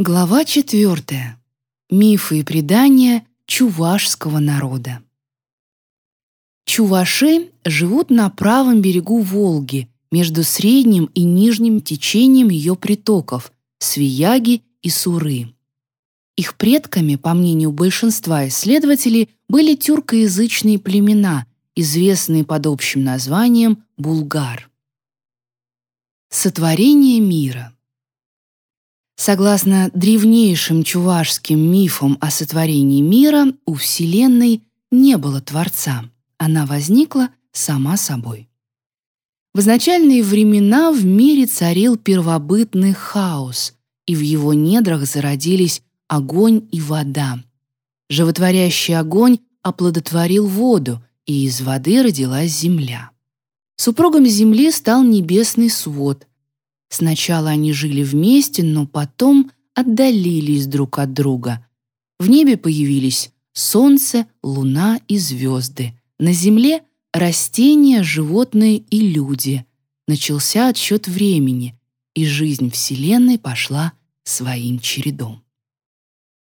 Глава четвертая. Мифы и предания чувашского народа. Чуваши живут на правом берегу Волги, между средним и нижним течением ее притоков Свияги и Суры. Их предками, по мнению большинства исследователей, были тюркоязычные племена, известные под общим названием булгар. Сотворение мира. Согласно древнейшим чувашским мифам о сотворении мира, у Вселенной не было Творца. Она возникла сама собой. В изначальные времена в мире царил первобытный хаос, и в его недрах зародились огонь и вода. Животворящий огонь оплодотворил воду, и из воды родилась земля. Супругом земли стал небесный свод. Сначала они жили вместе, но потом отдалились друг от друга. В небе появились солнце, луна и звезды. На земле — растения, животные и люди. Начался отсчет времени, и жизнь Вселенной пошла своим чередом.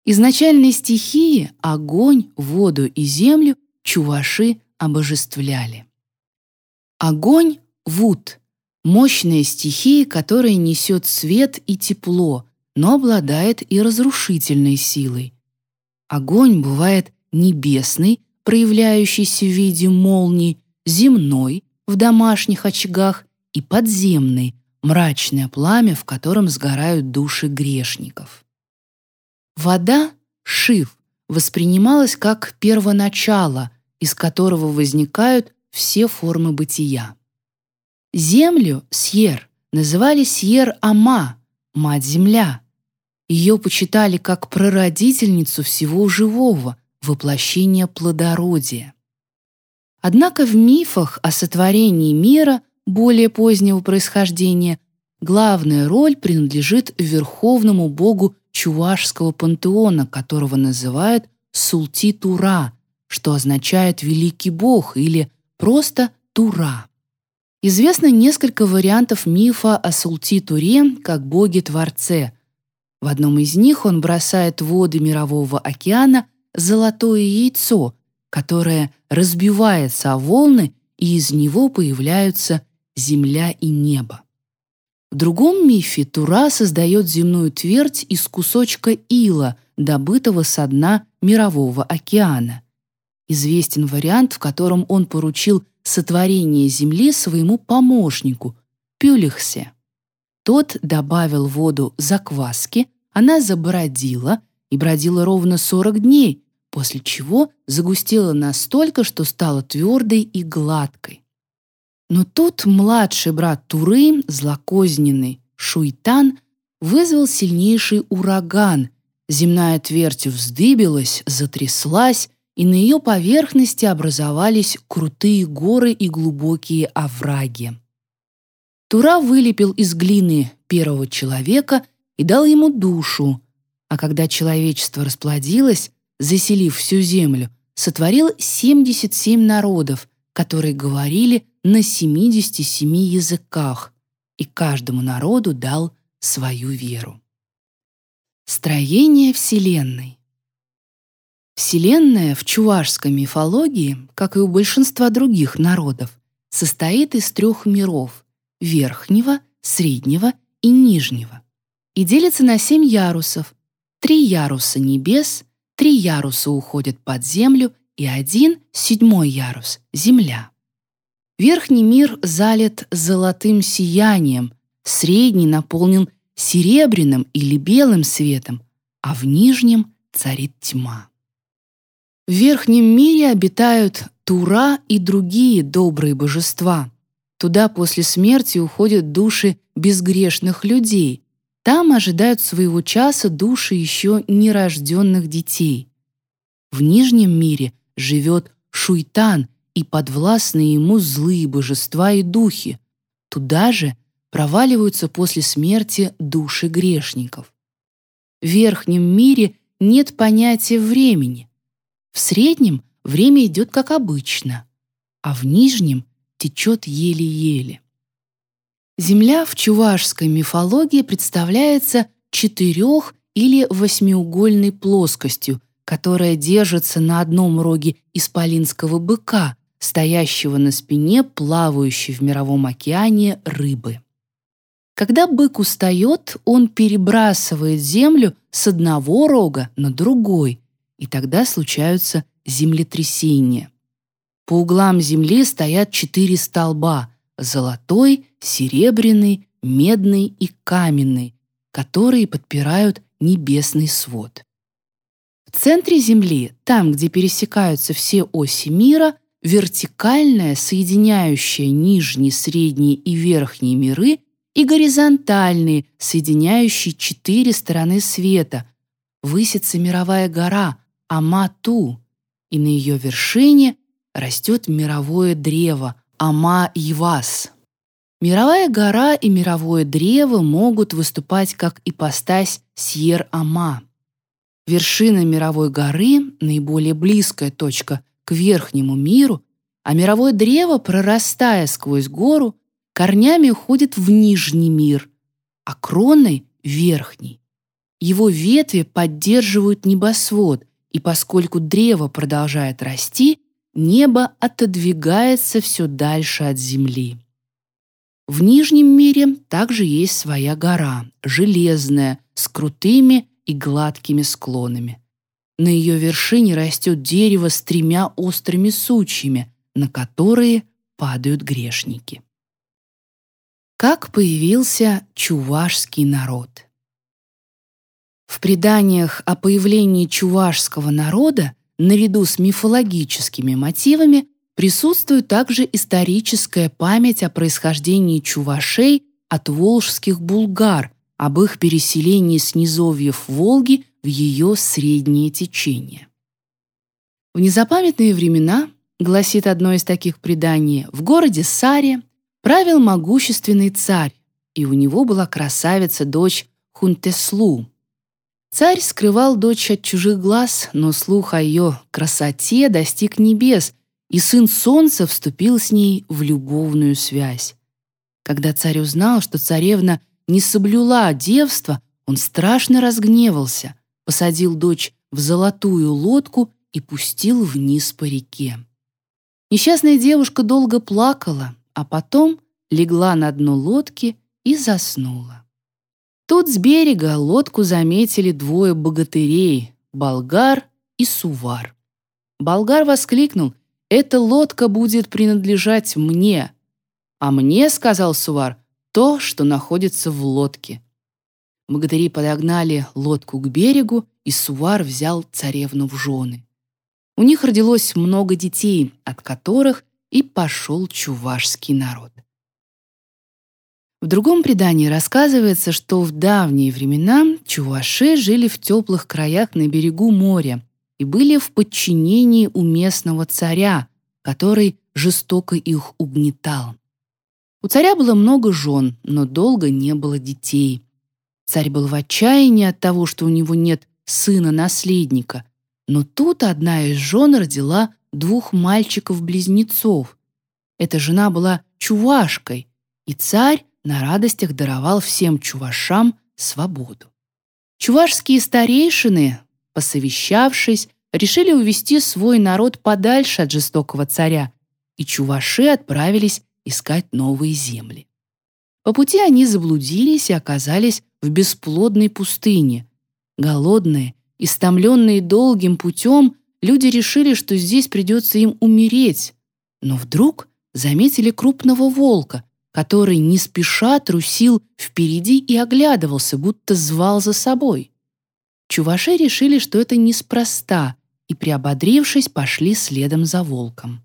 Изначальные стихии — огонь, воду и землю — чуваши обожествляли. Огонь — вуд, мощная стихия, которая несет свет и тепло, но обладает и разрушительной силой. Огонь бывает небесный, проявляющийся в виде молний, земной, в домашних очагах, и подземный, мрачное пламя, в котором сгорают души грешников. Вода, шив, воспринималась как первоначало, из которого возникают все формы бытия. Землю, Сьер, называли Сьер-Ама, мать-земля. Ее почитали как прародительницу всего живого, воплощение плодородия. Однако в мифах о сотворении мира более позднего происхождения главная роль принадлежит верховному богу чувашского пантеона, которого называют Султи-Тура, что означает «великий бог» или просто Тура. Известно несколько вариантов мифа о Султи-Туре как боге-творце. В одном из них он бросает в воды Мирового океана золотое яйцо, которое разбивается о волны, и из него появляются земля и небо. В другом мифе Тура создает земную твердь из кусочка ила, добытого со дна Мирового океана. Известен вариант, в котором он поручил сотворение земли своему помощнику, Пюлихсе. Тот добавил воду закваски, она забродила и бродила ровно 40 дней, после чего загустела настолько, что стала твердой и гладкой. Но тут младший брат Туры, злокозненный Шуйтан, вызвал сильнейший ураган. Земная твердь вздыбилась, затряслась, и на ее поверхности образовались крутые горы и глубокие овраги. Тура вылепил из глины первого человека и дал ему душу, а когда человечество расплодилось, заселив всю землю, сотворил 77 народов, которые говорили на 77 языках, и каждому народу дал свою веру. Строение Вселенной Вселенная в чувашской мифологии, как и у большинства других народов, состоит из трех миров — верхнего, среднего и нижнего, и делится на семь ярусов. Три яруса небес, три яруса уходят под землю и один, седьмой ярус — земля. Верхний мир залит золотым сиянием, средний наполнен серебряным или белым светом, а в нижнем царит тьма. В верхнем мире обитают Тура и другие добрые божества. Туда после смерти уходят души безгрешных людей. Там ожидают своего часа души еще нерожденных детей. В нижнем мире живет Шуйтан и подвластные ему злые божества и духи. Туда же проваливаются после смерти души грешников. В верхнем мире нет понятия времени. В среднем время идет как обычно, а в нижнем течет еле-еле. Земля в чувашской мифологии представляется четырех- или восьмиугольной плоскостью, которая держится на одном роге исполинского быка, стоящего на спине плавающей в мировом океане рыбы. Когда бык устает, он перебрасывает землю с одного рога на другой, и тогда случаются землетрясения. По углам земли стоят четыре столба — золотой, серебряный, медный и каменный, которые подпирают небесный свод. В центре Земли, там, где пересекаются все оси мира, вертикальная, соединяющая нижние, средние и верхние миры, и горизонтальные, соединяющие четыре стороны света, высится мировая гора Амату, и на ее вершине растет мировое древо Ама-Ивас. Мировая гора и мировое древо могут выступать как ипостась Сьер-Ама. Вершина мировой горы — наиболее близкая точка к верхнему миру, а мировое древо, прорастая сквозь гору, корнями уходит в нижний мир, а кроной — верхний. Его ветви поддерживают небосвод, и поскольку древо продолжает расти, небо отодвигается все дальше от земли. В Нижнем мире также есть своя гора, железная, с крутыми и гладкими склонами. На ее вершине растет дерево с тремя острыми сучьями, на которые падают грешники. Как появился чувашский народ? В преданиях о появлении чувашского народа наряду с мифологическими мотивами присутствует также историческая память о происхождении чувашей от волжских булгар, об их переселении с низовьев Волги в ее среднее течение. В незапамятные времена, гласит одно из таких преданий, в городе Саре правил могущественный царь, и у него была красавица-дочь Хунтеслу. Царь скрывал дочь от чужих глаз, но слух о ее красоте достиг небес, и сын солнца вступил с ней в любовную связь. Когда царь узнал, что царевна не соблюла девство, он страшно разгневался, посадил дочь в золотую лодку и пустил вниз по реке. Несчастная девушка долго плакала, а потом легла на дно лодки и заснула. Тут с берега лодку заметили двое богатырей — Болгар и Сувар. Болгар воскликнул «Эта лодка будет принадлежать мне». «А мне, — сказал Сувар, — то, что находится в лодке». Богатыри подогнали лодку к берегу, и Сувар взял царевну в жены. У них родилось много детей, от которых и пошел чувашский народ. В другом предании рассказывается, что в давние времена чуваши жили в теплых краях на берегу моря и были в подчинении у местного царя, который жестоко их угнетал. У царя было много жен, но долго не было детей. Царь был в отчаянии от того, что у него нет сына-наследника, но тут одна из жен родила двух мальчиков-близнецов. Эта жена была чувашкой, и царь на радостях даровал всем чувашам свободу. Чувашские старейшины, посовещавшись, решили увести свой народ подальше от жестокого царя, и чуваши отправились искать новые земли. По пути они заблудились и оказались в бесплодной пустыне. Голодные, истомленные долгим путем, Люди решили, что здесь придется им умереть, но вдруг заметили крупного волка, который не спеша трусил впереди и оглядывался, будто звал за собой. Чуваши решили, что это неспроста, и, приободрившись, пошли следом за волком.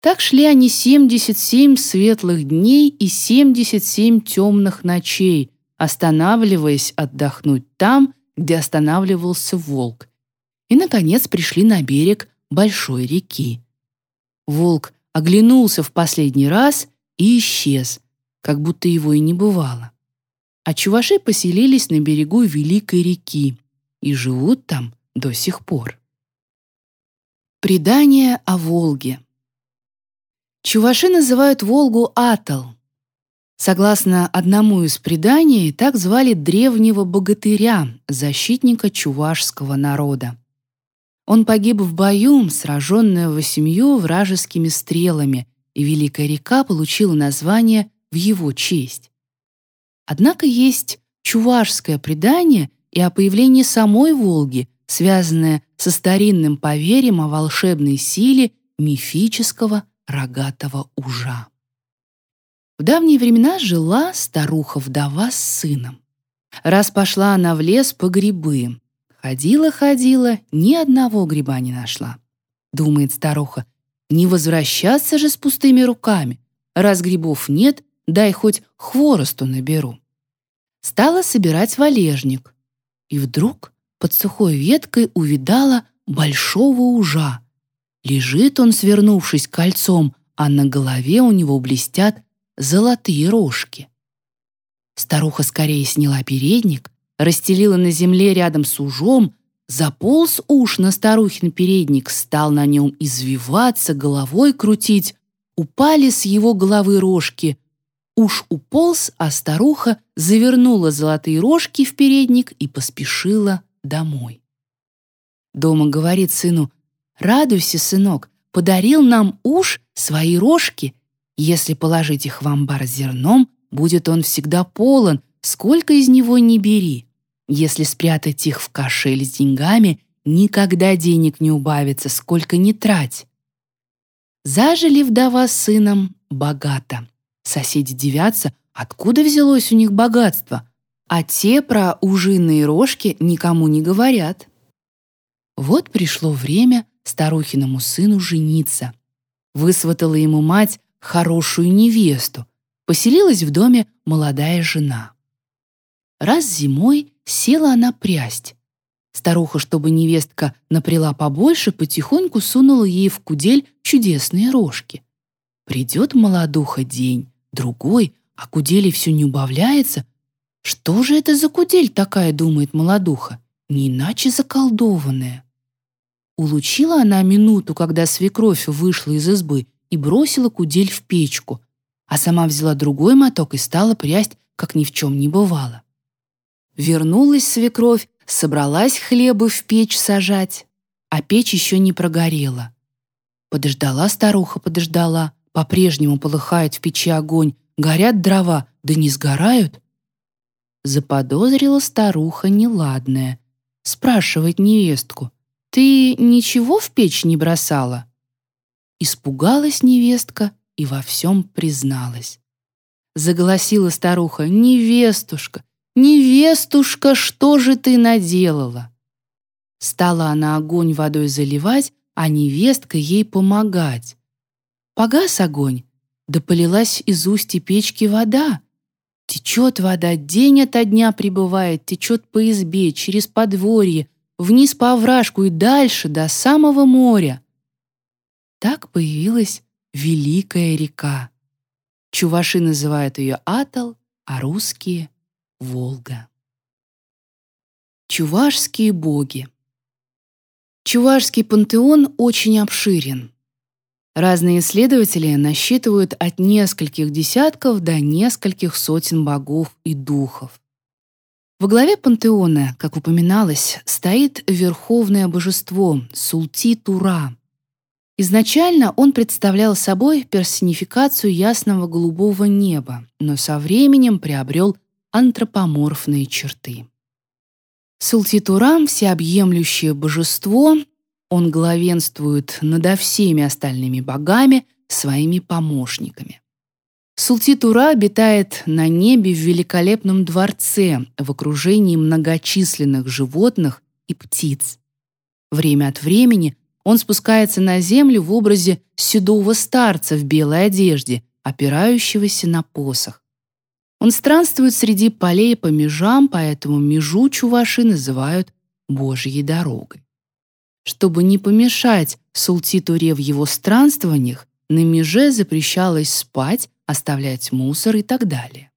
Так шли они 77 светлых дней и 77 темных ночей, останавливаясь отдохнуть там, где останавливался волк, и, наконец, пришли на берег большой реки. Волк оглянулся в последний раз и исчез, как будто его и не бывало. А чуваши поселились на берегу Великой реки и живут там до сих пор. Предание о Волге Чуваши называют Волгу Атал. Согласно одному из преданий, так звали древнего богатыря, защитника чувашского народа. Он погиб в бою, сраженный восемью вражескими стрелами, и Великая река получила название в его честь. Однако есть чувашское предание и о появлении самой Волги, связанное со старинным поверьем о волшебной силе мифического рогатого ужа. В давние времена жила старуха-вдова с сыном. Раз пошла она в лес по грибы. Ходила-ходила, ни одного гриба не нашла. Думает старуха, не возвращаться же с пустыми руками. Раз грибов нет, дай хоть хворосту наберу. Стала собирать валежник. И вдруг под сухой веткой увидала большого ужа. Лежит он, свернувшись кольцом, а на голове у него блестят золотые рожки. Старуха скорее сняла передник, расстелила на земле рядом с ужом, заполз уж на старухин передник, стал на нем извиваться, головой крутить. Упали с его головы рожки. Уж уполз, а старуха завернула золотые рожки в передник и поспешила домой. Дома говорит сыну, «Радуйся, сынок, подарил нам уж свои рожки. Если положить их в амбар зерном, будет он всегда полон, сколько из него не бери. Если спрятать их в кошель с деньгами, никогда денег не убавится, сколько ни трать». Зажили вдова с сыном богато. Соседи дивятся, откуда взялось у них богатство, а те про ужиные рожки никому не говорят. Вот пришло время старухиному сыну жениться. Высватала ему мать хорошую невесту, поселилась в доме молодая жена. Раз зимой села она прясть. Старуха, чтобы невестка напряла побольше, потихоньку сунула ей в кудель чудесные рожки. Придет молодуха день, другой, а кудели все не убавляется, что же это за кудель такая, думает молодуха, не иначе заколдованная. Улучила она минуту, когда свекровь вышла из избы и бросила кудель в печку, а сама взяла другой моток и стала прясть, как ни в чем не бывало. Вернулась свекровь, собралась хлебы в печь сажать, а печь еще не прогорела. Подождала старуха, подождала, по-прежнему полыхает в печи огонь, горят дрова, да не сгорают. Заподозрила старуха неладное. Спрашивает невестку, «Ты ничего в печь не бросала?» Испугалась невестка и во всем призналась. Заголосила старуха, «Невестушка, невестушка, что же ты наделала?» Стала она огонь водой заливать, а невестка ей помогать. Погас огонь, да полилась из устья печки вода, Течет вода, день ото дня прибывает, течет по избе, через подворье, вниз по овражку и дальше, до самого моря. Так появилась Великая река. Чуваши называют ее Атал, а русские — Волга. Чувашские боги Чувашский пантеон очень обширен. Разные исследователи насчитывают от нескольких десятков до нескольких сотен богов и духов. Во главе пантеона, как упоминалось, стоит верховное божество Султи-Тура. Изначально он представлял собой персонификацию ясного голубого неба, но со временем приобрел антропоморфные черты. Султи-Тура — всеобъемлющее божество, он главенствует надо всеми остальными богами своими помощниками. Султитура обитает на небе в великолепном дворце в окружении многочисленных животных и птиц. Время от времени он спускается на землю в образе седого старца в белой одежде, опирающегося на посох. Он странствует среди полей по межам, поэтому межу чуваши называют Божьей дорогой. Чтобы не помешать Султитуре в его странствованиях, на меже запрещалось спать, оставлять мусор и так далее.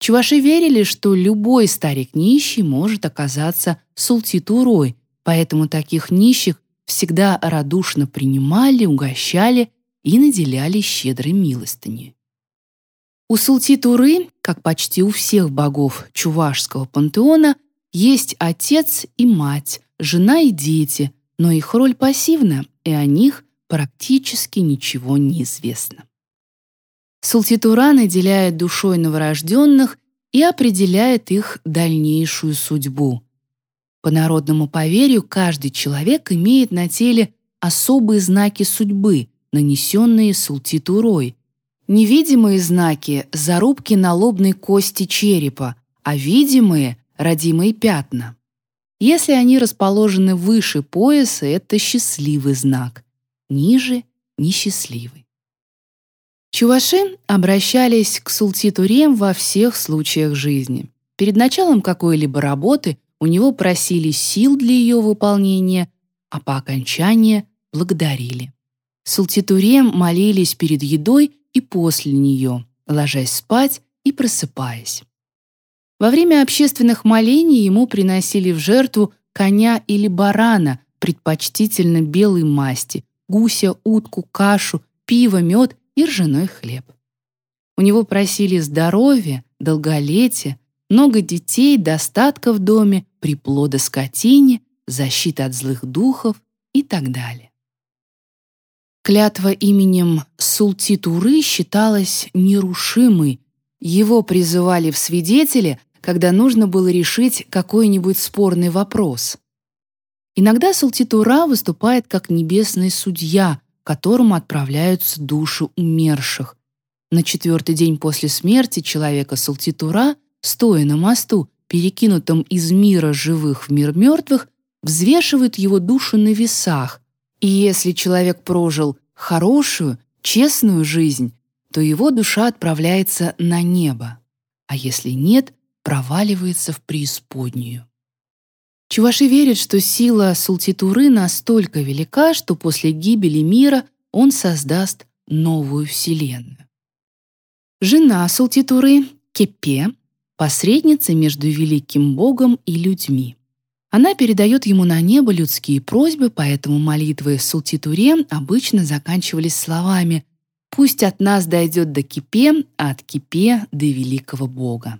Чуваши верили, что любой старик нищий может оказаться Султитурой, поэтому таких нищих всегда радушно принимали, угощали и наделяли щедрой милостыней. У Султи-Туры, как почти у всех богов чувашского пантеона, есть отец и мать, жена и дети, но их роль пассивна, и о них практически ничего не известно. Султитура наделяет душой новорожденных и определяет их дальнейшую судьбу. По народному поверью, каждый человек имеет на теле особые знаки судьбы, нанесенные султитурой, Невидимые знаки — зарубки на лобной кости черепа, а видимые — родимые пятна. Если они расположены выше пояса, это счастливый знак, ниже — несчастливый. Чуваши обращались к Султитурем во всех случаях жизни. Перед началом какой-либо работы у него просили сил для ее выполнения, а по окончании благодарили. Султитурем молились перед едой и после нее, ложась спать и просыпаясь. Во время общественных молений ему приносили в жертву коня или барана, предпочтительно белой масти, гуся, утку, кашу, пиво, мед и ржаной хлеб. У него просили здоровья, долголетия, много детей, достатка в доме, приплода скотине, защиты от злых духов и так далее. Клятва именем Султитуры считалась нерушимой. Его призывали в свидетели, когда нужно было решить какой-нибудь спорный вопрос. Иногда Султитура выступает как небесный судья, которому отправляются души умерших. На четвертый день после смерти человека Султитура, стоя на мосту, перекинутом из мира живых в мир мертвых, взвешивает его душу на весах, и если человек прожил хорошую, честную жизнь, то его душа отправляется на небо, а если нет, проваливается в преисподнюю. Чуваши верят, что сила Султитуры настолько велика, что после гибели мира он создаст новую вселенную. Жена Султитуры, Кепе, посредница между великим богом и людьми. Она передает ему на небо людские просьбы, поэтому молитвы Султитуре обычно заканчивались словами «Пусть от нас дойдет до Кипе, а от Кипе до великого Бога».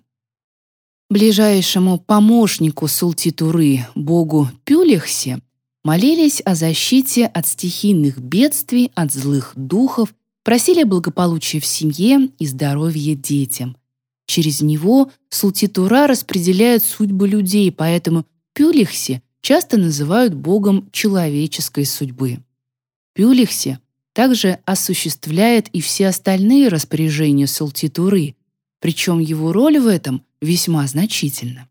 Ближайшему помощнику Султитуры, богу Пюлихсе, молились о защите от стихийных бедствий, от злых духов, просили благополучия в семье и здоровья детям. Через него Султитура распределяет судьбы людей, поэтому Пюлихси часто называют богом человеческой судьбы. Пюлихси также осуществляет и все остальные распоряжения Султитуры, причем его роль в этом весьма значительна.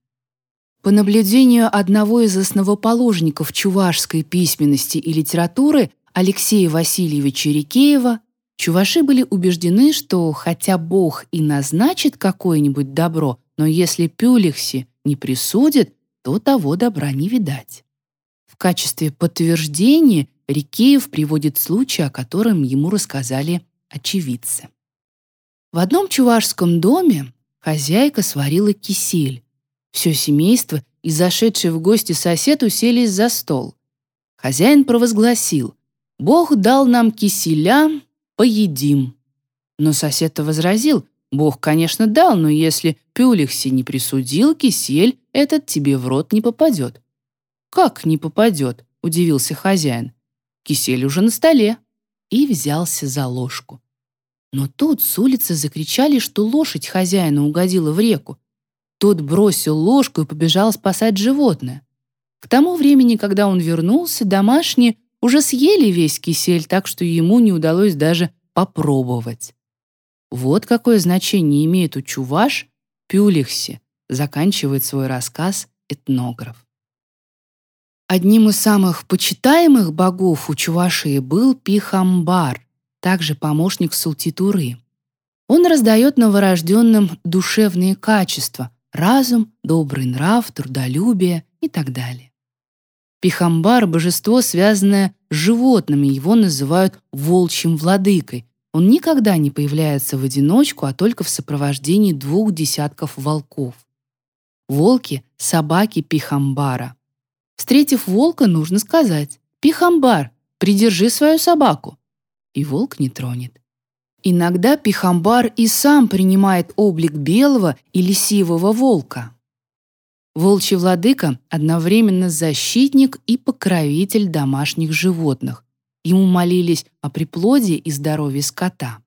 По наблюдению одного из основоположников чувашской письменности и литературы Алексея Васильевича Рикеева, чуваши были убеждены, что хотя Бог и назначит какое-нибудь добро, но если Пюлихси не присудит, то того добра не видать. В качестве подтверждения Рикеев приводит случай, о котором ему рассказали очевидцы. В одном чувашском доме хозяйка сварила кисель. Все семейство и зашедший в гости сосед уселись за стол. Хозяин провозгласил «Бог дал нам киселя, поедим». Но сосед возразил Бог, конечно, дал, но если Пюлихси не присудил, кисель этот тебе в рот не попадет. «Как не попадет?» — удивился хозяин. «Кисель уже на столе». И взялся за ложку. Но тут с улицы закричали, что лошадь хозяина угодила в реку. Тот бросил ложку и побежал спасать животное. К тому времени, когда он вернулся, домашние уже съели весь кисель, так что ему не удалось даже попробовать. Вот какое значение имеет у чуваш Пюлихси, заканчивает свой рассказ этнограф. Одним из самых почитаемых богов у Чувашии был Пихамбар, также помощник Султитуры. Он раздает новорожденным душевные качества – разум, добрый нрав, трудолюбие и так далее. Пихамбар – божество, связанное с животными, его называют волчьим владыкой, он никогда не появляется в одиночку, а только в сопровождении двух десятков волков. Волки — собаки Пихамбара. Встретив волка, нужно сказать «Пихамбар, придержи свою собаку». И волк не тронет. Иногда Пихамбар и сам принимает облик белого или сивого волка. Волчий владыка одновременно защитник и покровитель домашних животных. Ему молились о приплоде и здоровье скота.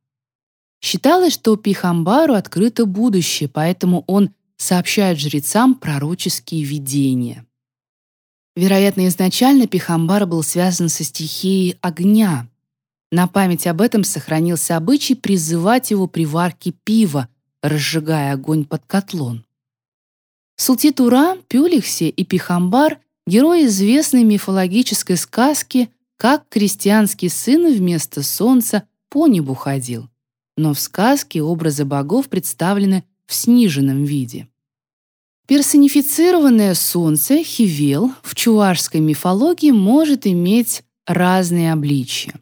Считалось, что Пихамбару открыто будущее, поэтому он сообщает жрецам пророческие видения. Вероятно, изначально Пихамбар был связан со стихией огня, на память об этом сохранился обычай призывать его при варке пива, разжигая огонь под котлон. Султитура, Пюлихсе и Пихамбар — герои известной мифологической сказки «Как крестьянский сын вместо солнца по небу ходил». Но в сказке образы богов представлены в сниженном виде. Персонифицированное солнце, Хивел, в чувашской мифологии может иметь разные обличия.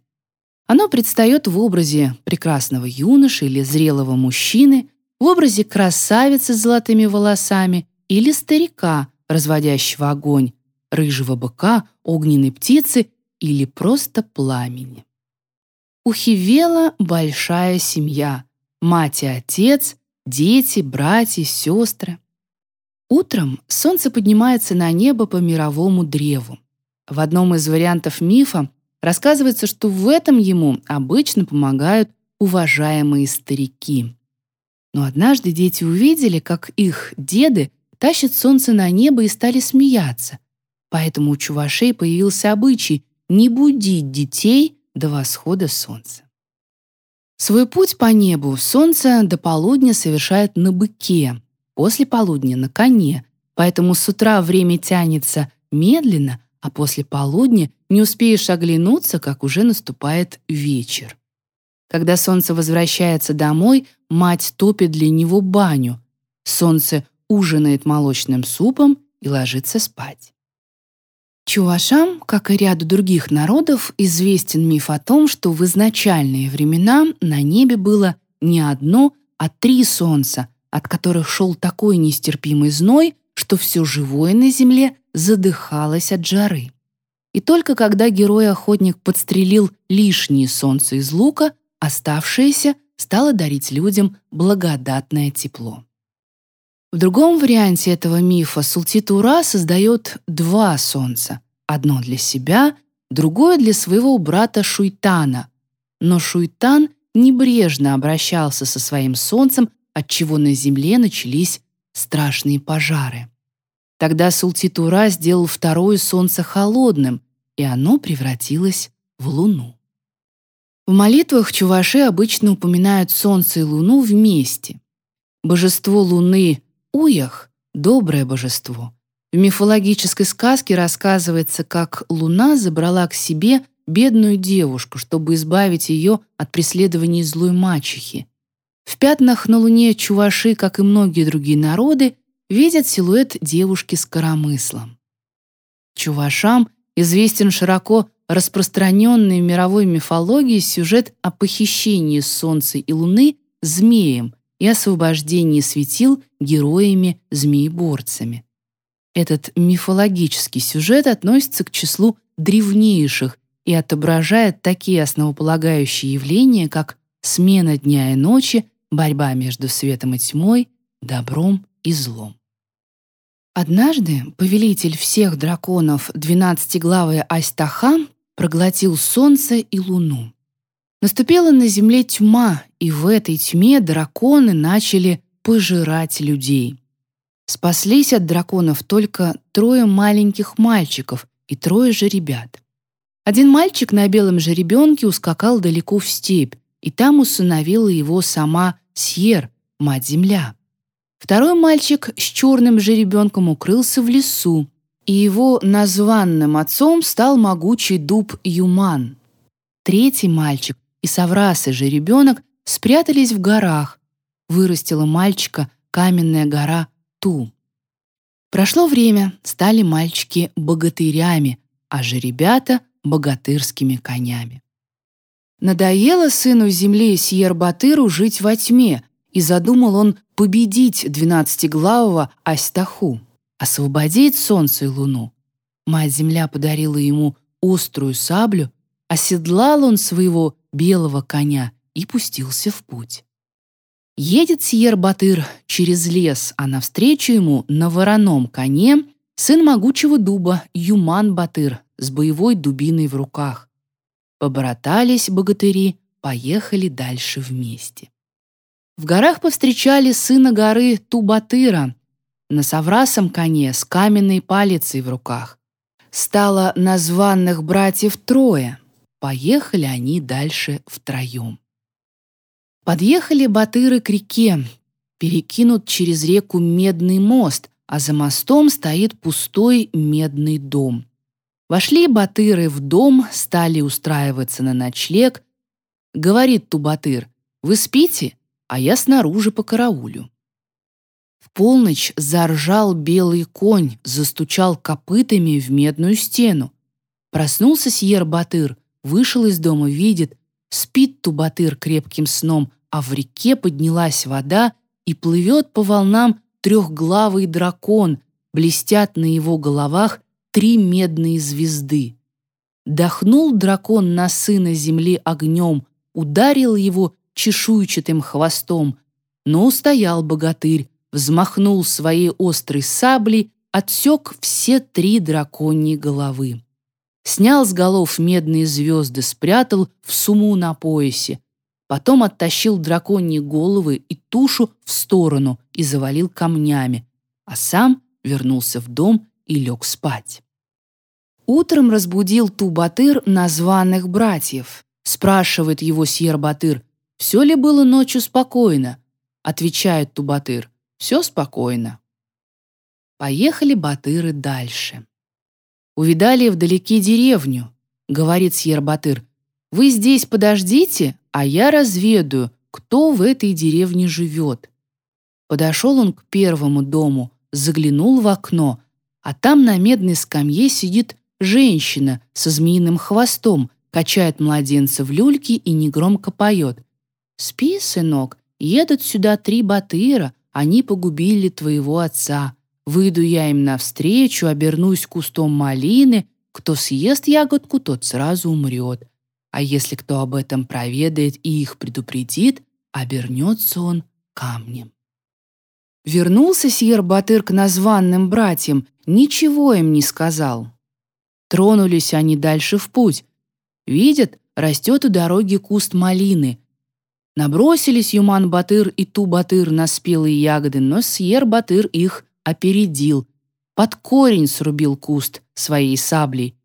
Оно предстает в образе прекрасного юноши или зрелого мужчины, в образе красавицы с золотыми волосами или старика, разводящего огонь, рыжего быка, огненной птицы или просто пламени. У Хивела большая семья, мать и отец, дети, братья, сестры. Утром солнце поднимается на небо по мировому древу. В одном из вариантов мифа Рассказывается, что в этом ему обычно помогают уважаемые старики. Но однажды дети увидели, как их деды тащат солнце на небо и стали смеяться. Поэтому у чувашей появился обычай не будить детей до восхода солнца. Свой путь по небу солнце до полудня совершает на быке, после полудня — на коне, поэтому с утра время тянется медленно, а после полудня не успеешь оглянуться, как уже наступает вечер. Когда солнце возвращается домой, мать топит для него баню. Солнце ужинает молочным супом и ложится спать. Чувашам, как и ряду других народов, известен миф о том, что в изначальные времена на небе было не одно, а три солнца, от которых шел такой нестерпимый зной, что все живое на земле задыхалось от жары. И только когда герой-охотник подстрелил лишнее солнце из лука, оставшееся стало дарить людям благодатное тепло. В другом варианте этого мифа Султитура создает два солнца. Одно для себя, другое для своего брата Шуйтана. Но Шуйтан небрежно обращался со своим солнцем, отчего на земле начались страшные пожары. Тогда Султитура сделал второе солнце холодным, и оно превратилось в луну. В молитвах чуваши обычно упоминают солнце и луну вместе. Божество луны — Уях — доброе божество. В мифологической сказке рассказывается, как луна забрала к себе бедную девушку, чтобы избавить ее от преследований злой мачехи. В пятнах на луне чуваши, как и многие другие народы, видят силуэт девушки с коромыслом. Чувашам известен широко распространенный в мировой мифологии сюжет о похищении Солнца и Луны змеем и освобождении светил героями-змееборцами. Этот мифологический сюжет относится к числу древнейших и отображает такие основополагающие явления, как смена дня и ночи, борьба между светом и тьмой, добром и злом. Однажды повелитель всех драконов, двенадцатиглавый Астаха, проглотил солнце и луну. Наступила на земле тьма, и в этой тьме драконы начали пожирать людей. Спаслись от драконов только трое маленьких мальчиков и трое же ребят. Один мальчик на белом жеребенке ускакал далеко в степь, и там усыновила его сама Сьер, мать-земля. Второй мальчик с черным жеребенком укрылся в лесу, и его названным отцом стал могучий дуб Юман. Третий мальчик и соврасый жеребенок спрятались в горах. Вырастила мальчика каменная гора Ту. Прошло время, стали мальчики богатырями, а жеребята — богатырскими конями. Надоело сыну земли Сьер-Батыру жить во тьме, и задумал он победить двенадцатиглавого Астаху, освободить солнце и луну. Мать-земля подарила ему острую саблю, оседлал он своего белого коня и пустился в путь. Едет Сьер-Батыр через лес, а навстречу ему на вороном коне сын могучего дуба Юман-Батыр с боевой дубиной в руках. Побратались богатыри, поехали дальше вместе. В горах повстречали сына горы Тубатыра на соврасом коне с каменной палицей в руках. Стало названных братьев трое. Поехали они дальше втроем. Подъехали батыры к реке, перекинут через реку медный мост, а за мостом стоит пустой медный дом. Вошли батыры в дом, стали устраиваться на ночлег. Говорит Тубатыр, «Вы спите, а я снаружи по караулю». В полночь заржал белый конь, застучал копытами в медную стену. Проснулся Сьер-Батыр, вышел из дома, видит, спит Тубатыр крепким сном, а в реке поднялась вода и плывет по волнам трехглавый дракон, блестят на его головах три медные звезды. Дохнул дракон на сына земли огнем, ударил его чешуйчатым хвостом, но устоял богатырь, взмахнул своей острой саблей, отсек все три драконьи головы. Снял с голов медные звезды, спрятал в суму на поясе, Потом оттащил драконьи головы и тушу в сторону и завалил камнями, а сам вернулся в дом и лег спать. Утром разбудил Тубатыр названных братьев. Спрашивает его Сьер-Батыр, все ли было ночью спокойно? Отвечает Тубатыр, все спокойно. Поехали Батыры дальше. Увидали вдалеке деревню. Говорит Сьер-Батыр, вы здесь подождите, а я разведаю, кто в этой деревне живет. Подошел он к первому дому, заглянул в окно, а там на медной скамье сидит женщина со змеиным хвостом, качает младенца в люльке и негромко поет. «Спи, сынок, едут сюда три батыра, они погубили твоего отца. Выйду я им навстречу, обернусь кустом малины, кто съест ягодку, тот сразу умрет а если кто об этом проведает и их предупредит, обернется он камнем. Вернулся Сьер-Батыр к названным братьям, ничего им не сказал. Тронулись они дальше в путь. Видят, растет у дороги куст малины. Набросились Юман-Батыр и Ту-Батыр на спелые ягоды, но Сьер-Батыр их опередил. Под корень срубил куст своей саблей,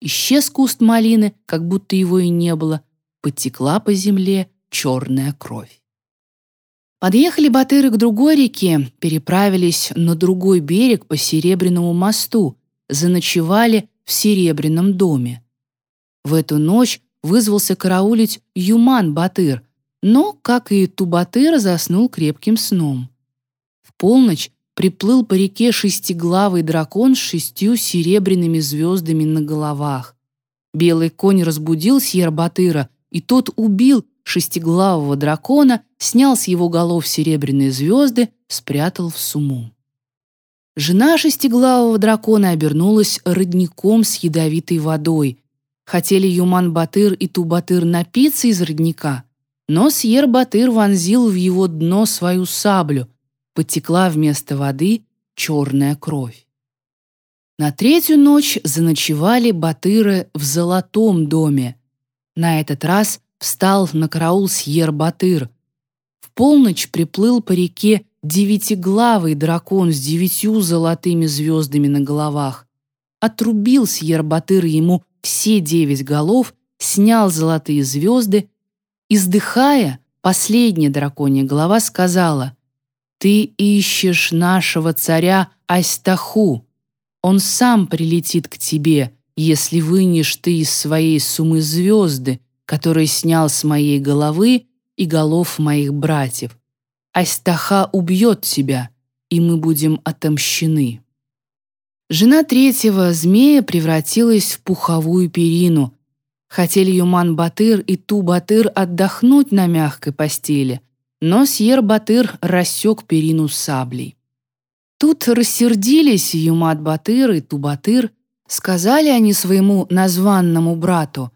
Исчез куст малины, как будто его и не было. Подтекла по земле черная кровь. Подъехали батыры к другой реке, переправились на другой берег по Серебряному мосту, заночевали в Серебряном доме. В эту ночь вызвался караулить Юман-Батыр, но, как и Тубатыр, заснул крепким сном. В полночь приплыл по реке шестиглавый дракон с шестью серебряными звездами на головах. Белый конь разбудил Сьербатыра, и тот убил шестиглавого дракона, снял с его голов серебряные звезды, спрятал в суму. Жена шестиглавого дракона обернулась родником с ядовитой водой. Хотели Юман-Батыр и Тубатыр напиться из родника, но Сьер-Батыр вонзил в его дно свою саблю — потекла вместо воды черная кровь. На третью ночь заночевали батыры в золотом доме. На этот раз встал на караул Сьер-Батыр. В полночь приплыл по реке девятиглавый дракон с девятью золотыми звездами на головах. Отрубил Сьер-Батыр ему все девять голов, снял золотые звезды. Издыхая, последняя драконья голова сказала — ты ищешь нашего царя Астаху. Он сам прилетит к тебе, если вынешь ты из своей сумы звезды, которые снял с моей головы и голов моих братьев. Астаха убьет тебя, и мы будем отомщены». Жена третьего змея превратилась в пуховую перину. Хотели Юман-Батыр и Ту-Батыр отдохнуть на мягкой постели, но Сьер-Батыр рассек перину саблей. Тут рассердились Юмат-Батыр и Тубатыр, сказали они своему названному брату,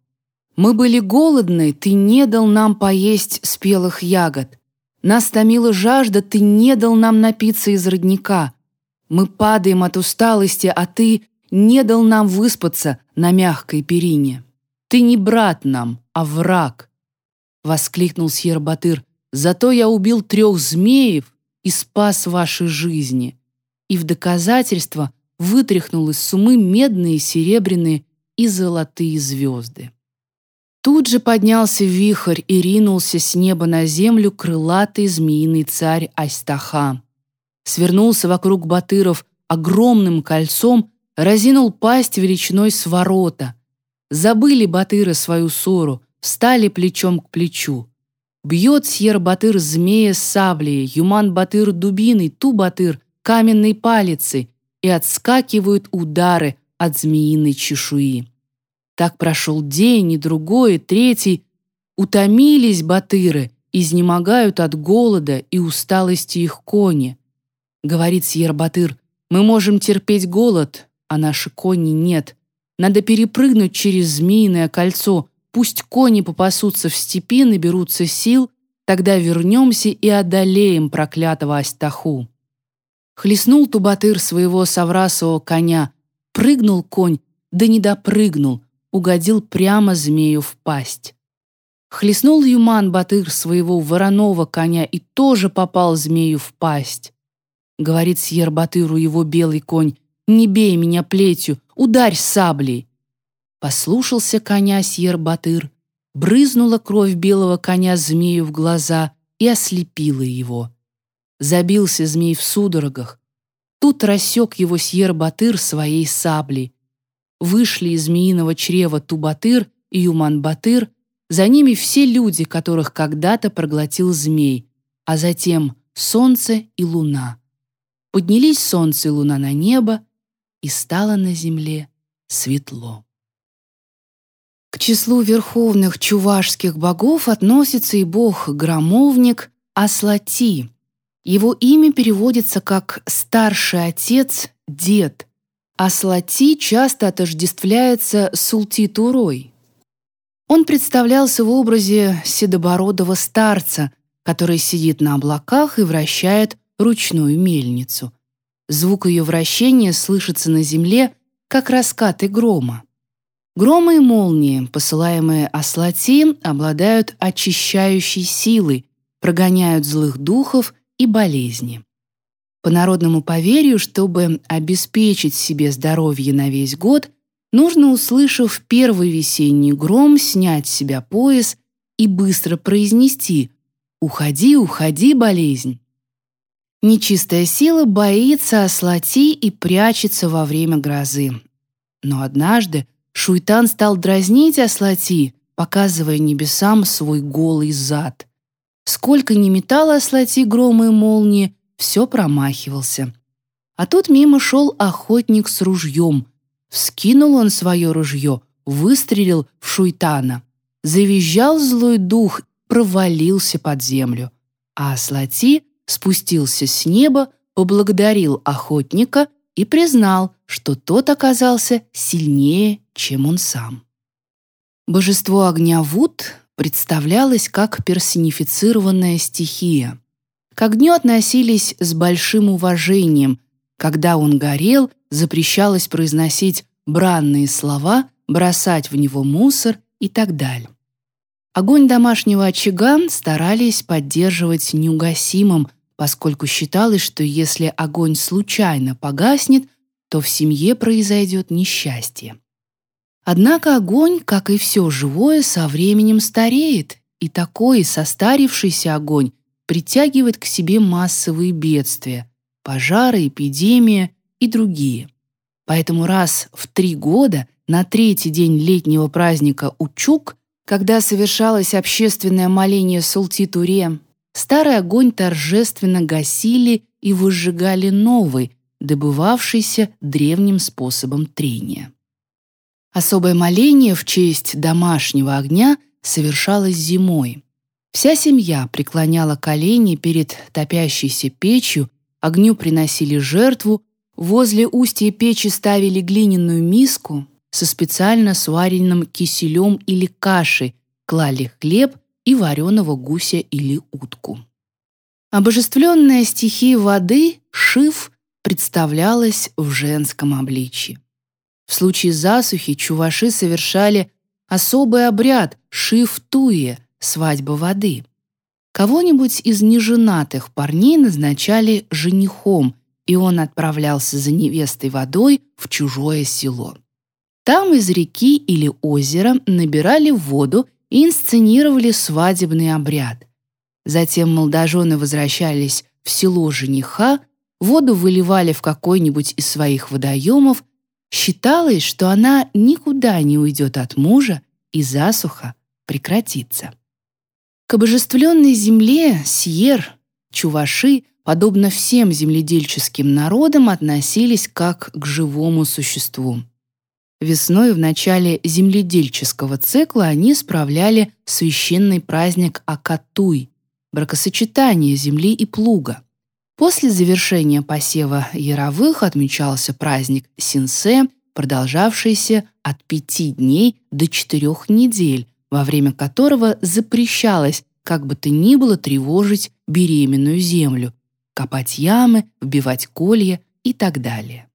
Мы были голодны, ты не дал нам поесть спелых ягод. Нас томила жажда, ты не дал нам напиться из родника. Мы падаем от усталости, а ты не дал нам выспаться на мягкой перине. Ты не брат нам, а враг. Воскликнул Сьер-Батыр. Зато я убил трех змеев и спас ваши жизни. И в доказательство вытряхнул из сумы медные, серебряные и золотые звезды. Тут же поднялся вихрь и ринулся с неба на землю крылатый змеиный царь Астаха. Свернулся вокруг Батыров огромным кольцом, разинул пасть величиной с ворота. Забыли Батыры свою ссору, встали плечом к плечу. Бьет Сьер-Батыр змея саблей, Юман-Батыр дубиной, Ту-Батыр каменной палицей, и отскакивают удары от змеиной чешуи. Так прошел день, и другой, и третий. Утомились батыры, изнемогают от голода и усталости их кони. Говорит Сьер-Батыр, мы можем терпеть голод, а наши кони нет. Надо перепрыгнуть через змеиное кольцо, пусть кони попасутся в степи, наберутся сил, тогда вернемся и одолеем проклятого Астаху. Хлестнул Тубатыр своего соврасового коня, прыгнул конь, да не допрыгнул, угодил прямо змею в пасть. Хлестнул Юман Батыр своего вороного коня и тоже попал змею в пасть. Говорит Сьер Батыру его белый конь, «Не бей меня плетью, ударь саблей!» Послушался коня Сьер Батыр, брызнула кровь белого коня змею в глаза и ослепила его. Забился змей в судорогах. Тут рассек его Сьер Батыр своей саблей, вышли из змеиного чрева Тубатыр и Юман-Батыр, за ними все люди, которых когда-то проглотил змей, а затем солнце и луна. Поднялись солнце и луна на небо, и стало на земле светло. К числу верховных чувашских богов относится и бог-громовник Аслати. Его имя переводится как «старший отец», «дед», а Слати часто отождествляется с Султи-Турой. Он представлялся в образе седобородого старца, который сидит на облаках и вращает ручную мельницу. Звук ее вращения слышится на земле, как раскаты грома. Громы и молнии, посылаемые Аслати, обладают очищающей силой, прогоняют злых духов и болезни. По народному поверью, чтобы обеспечить себе здоровье на весь год, нужно, услышав первый весенний гром, снять с себя пояс и быстро произнести «Уходи, уходи, болезнь». Нечистая сила боится ослати и прячется во время грозы. Но однажды Шуйтан стал дразнить ослати, показывая небесам свой голый зад. Сколько ни метал ослати громы и молнии, все промахивался. А тут мимо шел охотник с ружьем. Вскинул он свое ружье, выстрелил в Шуйтана. Завизжал злой дух, провалился под землю. А Аслати спустился с неба, поблагодарил охотника и признал, что тот оказался сильнее, чем он сам. Божество огня Вуд представлялось как персонифицированная стихия. К огню относились с большим уважением. Когда он горел, запрещалось произносить бранные слова, бросать в него мусор и так далее. Огонь домашнего очага старались поддерживать неугасимым, поскольку считалось, что если огонь случайно погаснет, то в семье произойдет несчастье. Однако огонь, как и все живое, со временем стареет, и такой состарившийся огонь притягивает к себе массовые бедствия, пожары, эпидемия и другие. Поэтому раз в три года на третий день летнего праздника Учук, когда совершалось общественное моление Султи-Туре, старый огонь торжественно гасили и выжигали новый, добывавшийся древним способом трения. Особое моление в честь домашнего огня совершалось зимой. Вся семья преклоняла колени перед топящейся печью, огню приносили жертву, возле устья печи ставили глиняную миску, со специально сваренным киселем или кашей, клали хлеб и вареного гуся или утку. Обожествленная стихия воды, Шив, представлялась в женском обличье. В случае засухи чуваши совершали особый обряд Шив-Туе — свадьба воды. Кого-нибудь из неженатых парней назначали женихом, и он отправлялся за невестой водой в чужое село. Там из реки или озера набирали воду и инсценировали свадебный обряд. Затем молодожены возвращались в село жениха, воду выливали в какой-нибудь из своих водоемов, считалось, что она никуда не уйдет от мужа и засуха прекратится. К обожествленной земле Сьер, Чуваши, подобно всем земледельческим народам, относились как к живому существу. Весной в начале земледельческого цикла они справляли священный праздник Акатуй — бракосочетание земли и плуга. После завершения посева яровых отмечался праздник Синсе, продолжавшийся от пяти дней до четырех недель, во время которого запрещалось как бы то ни было тревожить беременную землю, копать ямы, вбивать колья и так далее.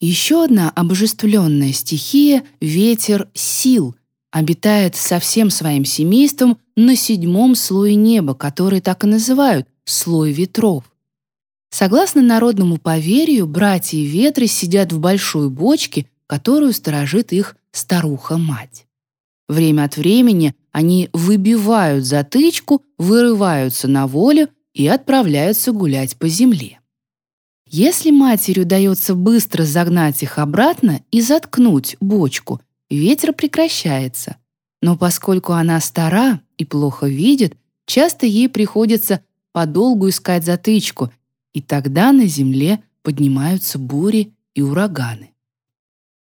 Еще одна обожествленная стихия — ветер сил — обитает со всем своим семейством на седьмом слое неба, который так и называют — слой ветров. Согласно народному поверью, братья ветры сидят в большой бочке, которую сторожит их старуха-мать. Время от времени они выбивают затычку, вырываются на волю и отправляются гулять по земле. Если матери удается быстро загнать их обратно и заткнуть бочку, ветер прекращается. Но поскольку она стара и плохо видит, часто ей приходится подолгу искать затычку, и тогда на земле поднимаются бури и ураганы.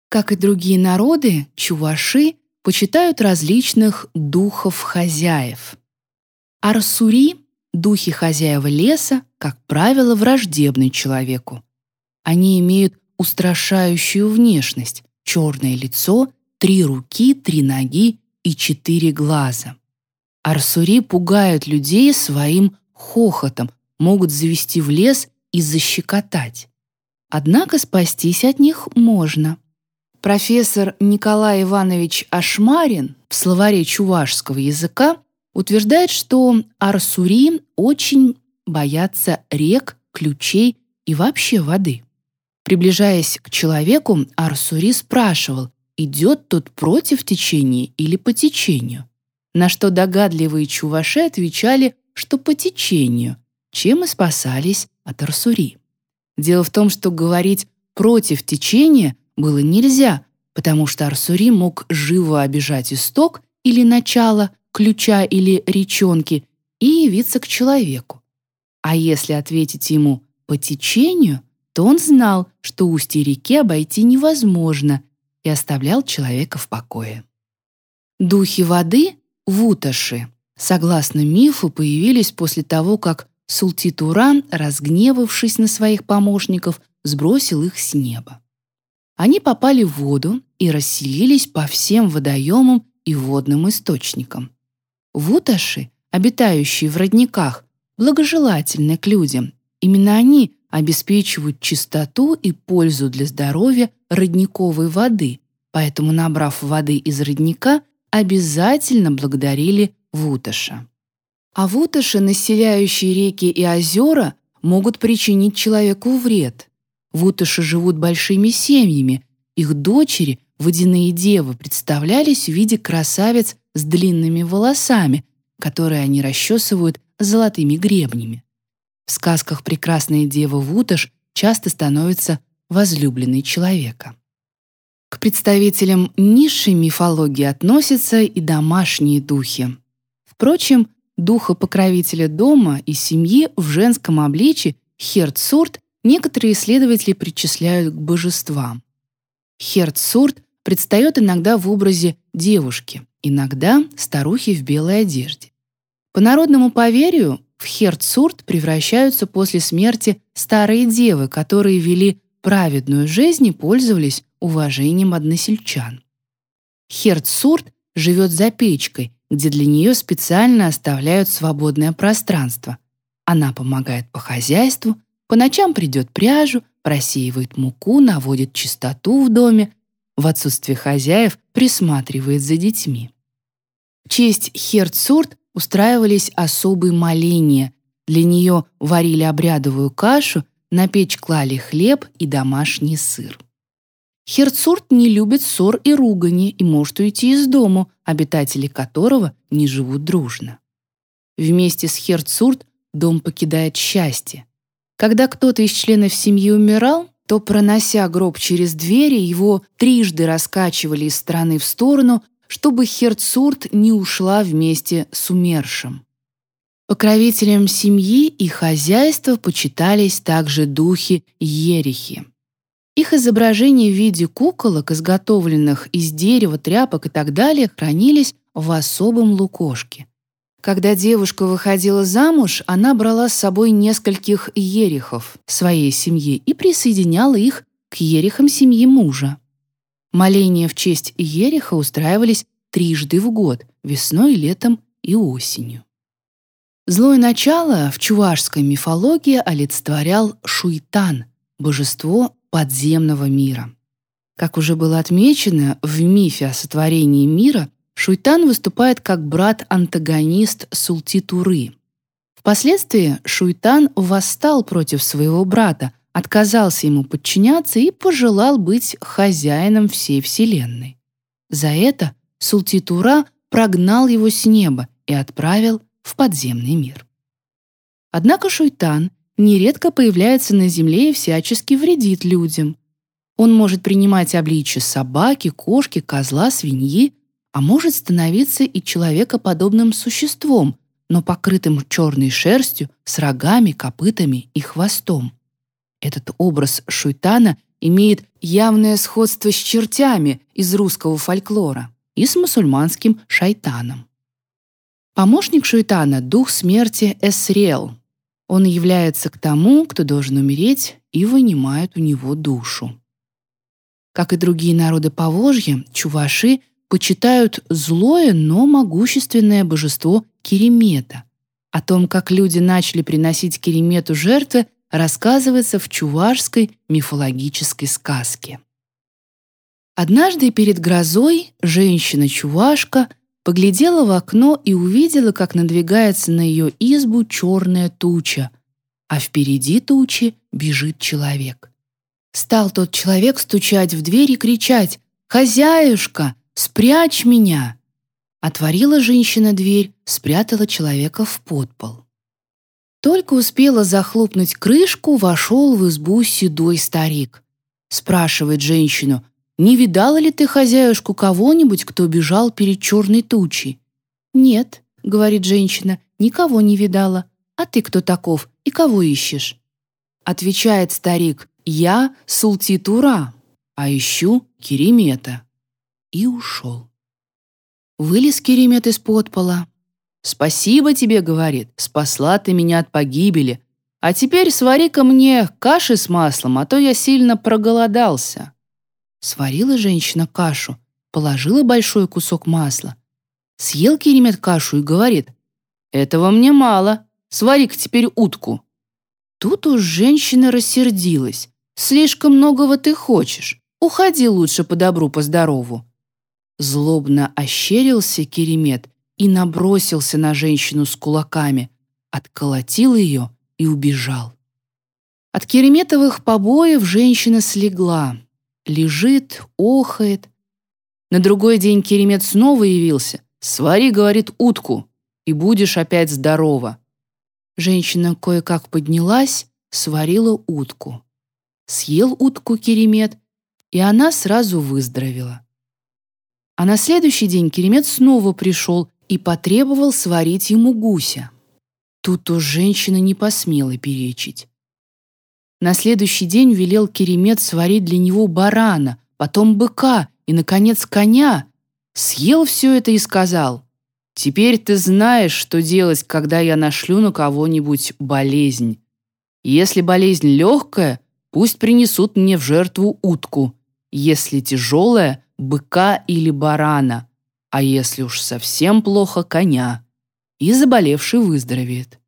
Как и другие народы, чуваши почитают различных духов-хозяев. Арсури Духи хозяева леса, как правило, враждебны человеку. Они имеют устрашающую внешность, черное лицо, три руки, три ноги и четыре глаза. Арсури пугают людей своим хохотом, могут завести в лес и защекотать. Однако спастись от них можно. Профессор Николай Иванович Ашмарин в словаре чувашского языка утверждает, что арсури очень боятся рек, ключей и вообще воды. Приближаясь к человеку, арсури спрашивал, идет тот против течения или по течению, на что догадливые чуваши отвечали, что по течению, чем и спасались от арсури. Дело в том, что говорить против течения было нельзя, потому что арсури мог живо обижать исток или начало, ключа или речонки и явиться к человеку. А если ответить ему по течению, то он знал, что устье реки обойти невозможно и оставлял человека в покое. Духи воды — вуташи, согласно мифу, появились после того, как Султитуран, разгневавшись на своих помощников, сбросил их с неба. Они попали в воду и расселились по всем водоемам и водным источникам. Вуташи, обитающие в родниках, благожелательны к людям. Именно они обеспечивают чистоту и пользу для здоровья родниковой воды, поэтому, набрав воды из родника, обязательно благодарили Вуташа. А Вуташи, населяющие реки и озера, могут причинить человеку вред. Вуташи живут большими семьями, их дочери, водяные девы, представлялись в виде красавиц с длинными волосами, которые они расчесывают золотыми гребнями. В сказках прекрасная дева Вуташ часто становится возлюбленной человека. К представителям низшей мифологии относятся и домашние духи. Впрочем, духа покровителя дома и семьи в женском обличии Херцурт некоторые исследователи причисляют к божествам. Херцурт предстает иногда в образе девушки, иногда старухи в белой одежде. По народному поверью, в Херцурт превращаются после смерти старые девы, которые вели праведную жизнь и пользовались уважением односельчан. Херцурт живет за печкой, где для нее специально оставляют свободное пространство. Она помогает по хозяйству, по ночам придет пряжу, просеивает муку, наводит чистоту в доме, в отсутствие хозяев присматривает за детьми. В честь Херцурт устраивались особые моления. Для нее варили обрядовую кашу, на печь клали хлеб и домашний сыр. Херцурт не любит ссор и ругани и может уйти из дому, обитатели которого не живут дружно. Вместе с Херцурт дом покидает счастье. Когда кто-то из членов семьи умирал, то, пронося гроб через двери, его трижды раскачивали из стороны в сторону, чтобы Херцурт не ушла вместе с умершим. Покровителем семьи и хозяйства почитались также духи Ерихи. Их изображения в виде куколок, изготовленных из дерева, тряпок и так далее, хранились в особом лукошке. Когда девушка выходила замуж, она брала с собой нескольких ерихов своей семьи и присоединяла их к ерихам семьи мужа. Моления в честь ериха устраивались трижды в год, весной, летом и осенью. Злое начало в чувашской мифологии олицетворял Шуйтан, божество подземного мира. Как уже было отмечено, в мифе о сотворении мира Шуйтан выступает как брат-антагонист Султитуры. Впоследствии Шуйтан восстал против своего брата, отказался ему подчиняться и пожелал быть хозяином всей Вселенной. За это Султитура прогнал его с неба и отправил в подземный мир. Однако Шуйтан нередко появляется на земле и всячески вредит людям. Он может принимать обличье собаки, кошки, козла, свиньи, а может становиться и человекоподобным существом, но покрытым черной шерстью, с рогами, копытами и хвостом. Этот образ Шуйтана имеет явное сходство с чертями из русского фольклора и с мусульманским шайтаном. Помощник Шуйтана — дух смерти Эсриэл, он является к тому, кто должен умереть, и вынимает у него душу. Как и другие народы Поволжья, чуваши почитают злое, но могущественное божество Керемета. О том, как люди начали приносить Керемету жертвы, рассказывается в чувашской мифологической сказке. Однажды перед грозой женщина-чувашка поглядела в окно и увидела, как надвигается на ее избу черная туча, а впереди тучи бежит человек. Стал тот человек стучать в дверь и кричать «Хозяюшка, спрячь меня!» Отворила женщина дверь, спрятала человека в подпол. Только успела захлопнуть крышку, вошел в избу седой старик. Спрашивает женщину, не видала ли ты, хозяюшку, кого-нибудь, кто бежал перед черной тучей? Нет, говорит женщина, никого не видала. А ты кто таков и кого ищешь? Отвечает старик, я Султитура, а ищу Керемета. И ушел. Вылез Керемет из-под пола. «Спасибо тебе, — говорит, — спасла ты меня от погибели. А теперь свари-ка мне каши с маслом, а то я сильно проголодался». Сварила женщина кашу, положила большой кусок масла. Съел Керемет кашу и говорит, «Этого мне мало, свари-ка теперь утку». Тут уж женщина рассердилась. «Слишком многого ты хочешь. Уходи лучше по добру, по здорову». Злобно ощерился Керемет и набросился на женщину с кулаками, отколотил ее и убежал. От Кереметовых побоев женщина слегла, лежит, охает. На другой день Керемет снова явился. «Свари, — говорит, — утку, и будешь опять здорова». Женщина кое-как поднялась, сварила утку. Съел утку Керемет, и она сразу выздоровела. А на следующий день Керемет снова пришел и потребовал сварить ему гуся. Тут уж женщина не посмела перечить. На следующий день велел Керемет сварить для него барана, потом быка и, наконец, коня. Съел все это и сказал, «Теперь ты знаешь, что делать, когда я нашлю на кого-нибудь болезнь. Если болезнь легкая, пусть принесут мне в жертву утку. если тяжелое — быка или барана, а если уж совсем плохо — коня, и заболевший выздоровеет.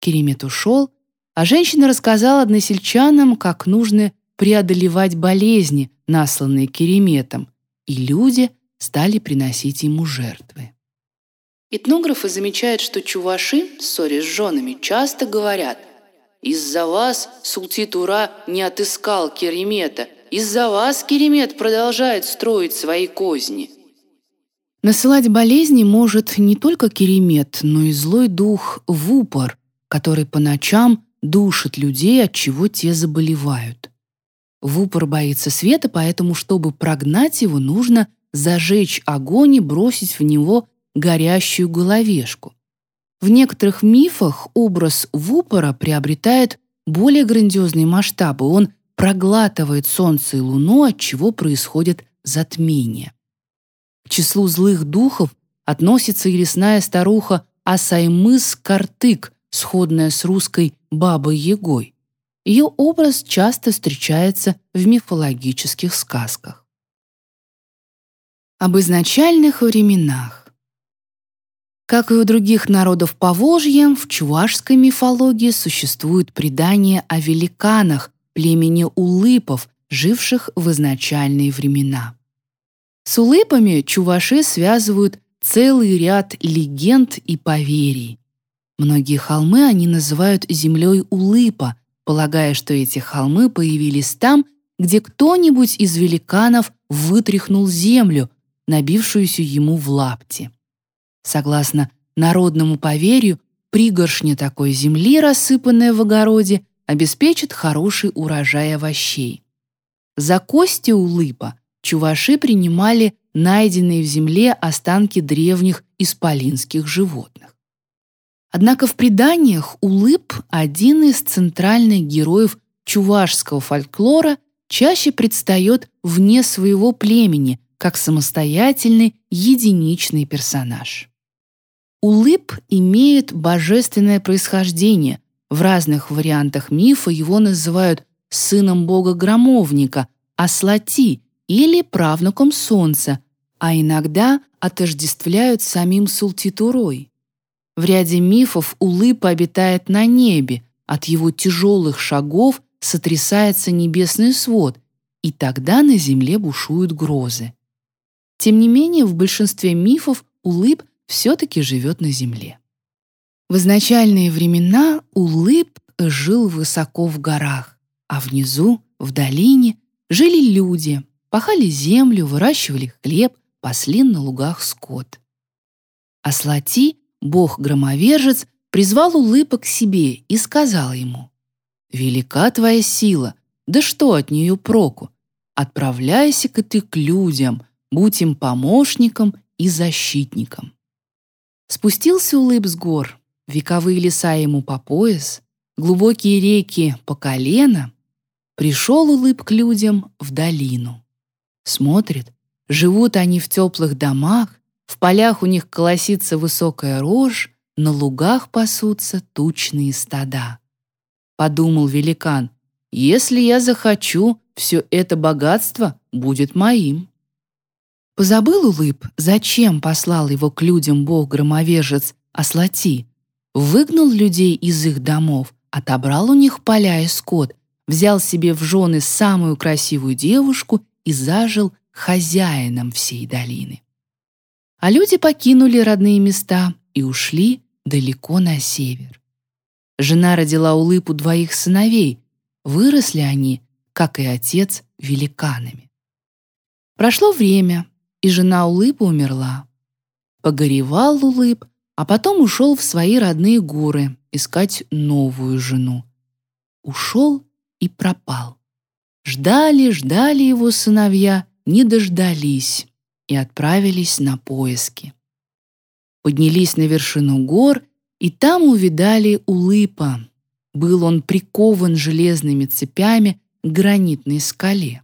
Керемет ушел, а женщина рассказала односельчанам, как нужно преодолевать болезни, насланные Кереметом, и люди стали приносить ему жертвы. Этнографы замечают, что чуваши, ссорясь с женами, часто говорят «Из-за вас Султитура не отыскал Керемета, из-за вас Керемет продолжает строить свои козни». Насылать болезни может не только Керемет, но и злой дух Вупор, который по ночам душит людей, от чего те заболевают. Вупор боится света, поэтому, чтобы прогнать его, нужно зажечь огонь и бросить в него горящую головешку. В некоторых мифах образ Вупора приобретает более грандиозные масштабы. Он проглатывает солнце и луну, от чего происходит затмение. К числу злых духов относится и лесная старуха Асаймыс-Картык, сходная с русской Бабой-Ягой. Ее образ часто встречается в мифологических сказках. Об изначальных временах. Как и у других народов Поволжья, в чувашской мифологии существует предание о великанах племени улыпов, живших в изначальные времена. С улыпами чуваши связывают целый ряд легенд и поверий. Многие холмы они называют землей улыпа, полагая, что эти холмы появились там, где кто-нибудь из великанов вытряхнул землю, набившуюся ему в лапти. Согласно народному поверью, пригоршня такой земли, рассыпанная в огороде, обеспечит хороший урожай овощей. За кости улыпа чуваши принимали найденные в земле останки древних исполинских животных. Однако в преданиях Улыб, один из центральных героев чувашского фольклора, чаще предстает вне своего племени, как самостоятельный единичный персонаж. Улыб имеет божественное происхождение. В разных вариантах мифа его называют сыном бога-громовника, Аслати или правнуком солнца, а иногда отождествляют самим Султитурой. В ряде мифов Улыпа обитает на небе, от его тяжелых шагов сотрясается небесный свод, и тогда на земле бушуют грозы. Тем не менее, в большинстве мифов Улыб все-таки живет на земле. В изначальные времена Улыб жил высоко в горах, а внизу, в долине, жили люди, пахали землю, выращивали хлеб, пасли на лугах скот. Аслати Бог-громовержец призвал Улыпа к себе и сказал ему, «Велика твоя сила, да что от нее проку? Отправляйся-ка ты к людям, будь им помощником и защитником». Спустился Улыб с гор, вековые леса ему по пояс, глубокие реки по колено. Пришел Улыб к людям в долину. Смотрит, живут они в теплых домах, в полях у них колосится высокая рожь, на лугах пасутся тучные стада. Подумал великан, если я захочу, все это богатство будет моим. Позабыл улыб, зачем послал его к людям бог-громовержец Аслати, выгнал людей из их домов, отобрал у них поля и скот, взял себе в жены самую красивую девушку и зажил хозяином всей долины. А люди покинули родные места и ушли далеко на север. Жена родила улыбу двоих сыновей. Выросли они, как и отец, великанами. Прошло время, и жена Улыбы умерла. Погоревал Улыб, а потом ушел в свои родные горы искать новую жену. Ушел и пропал. Ждали, ждали его сыновья, не дождались и отправились на поиски. Поднялись на вершину гор, и там увидали Улыпа. Был он прикован железными цепями к гранитной скале.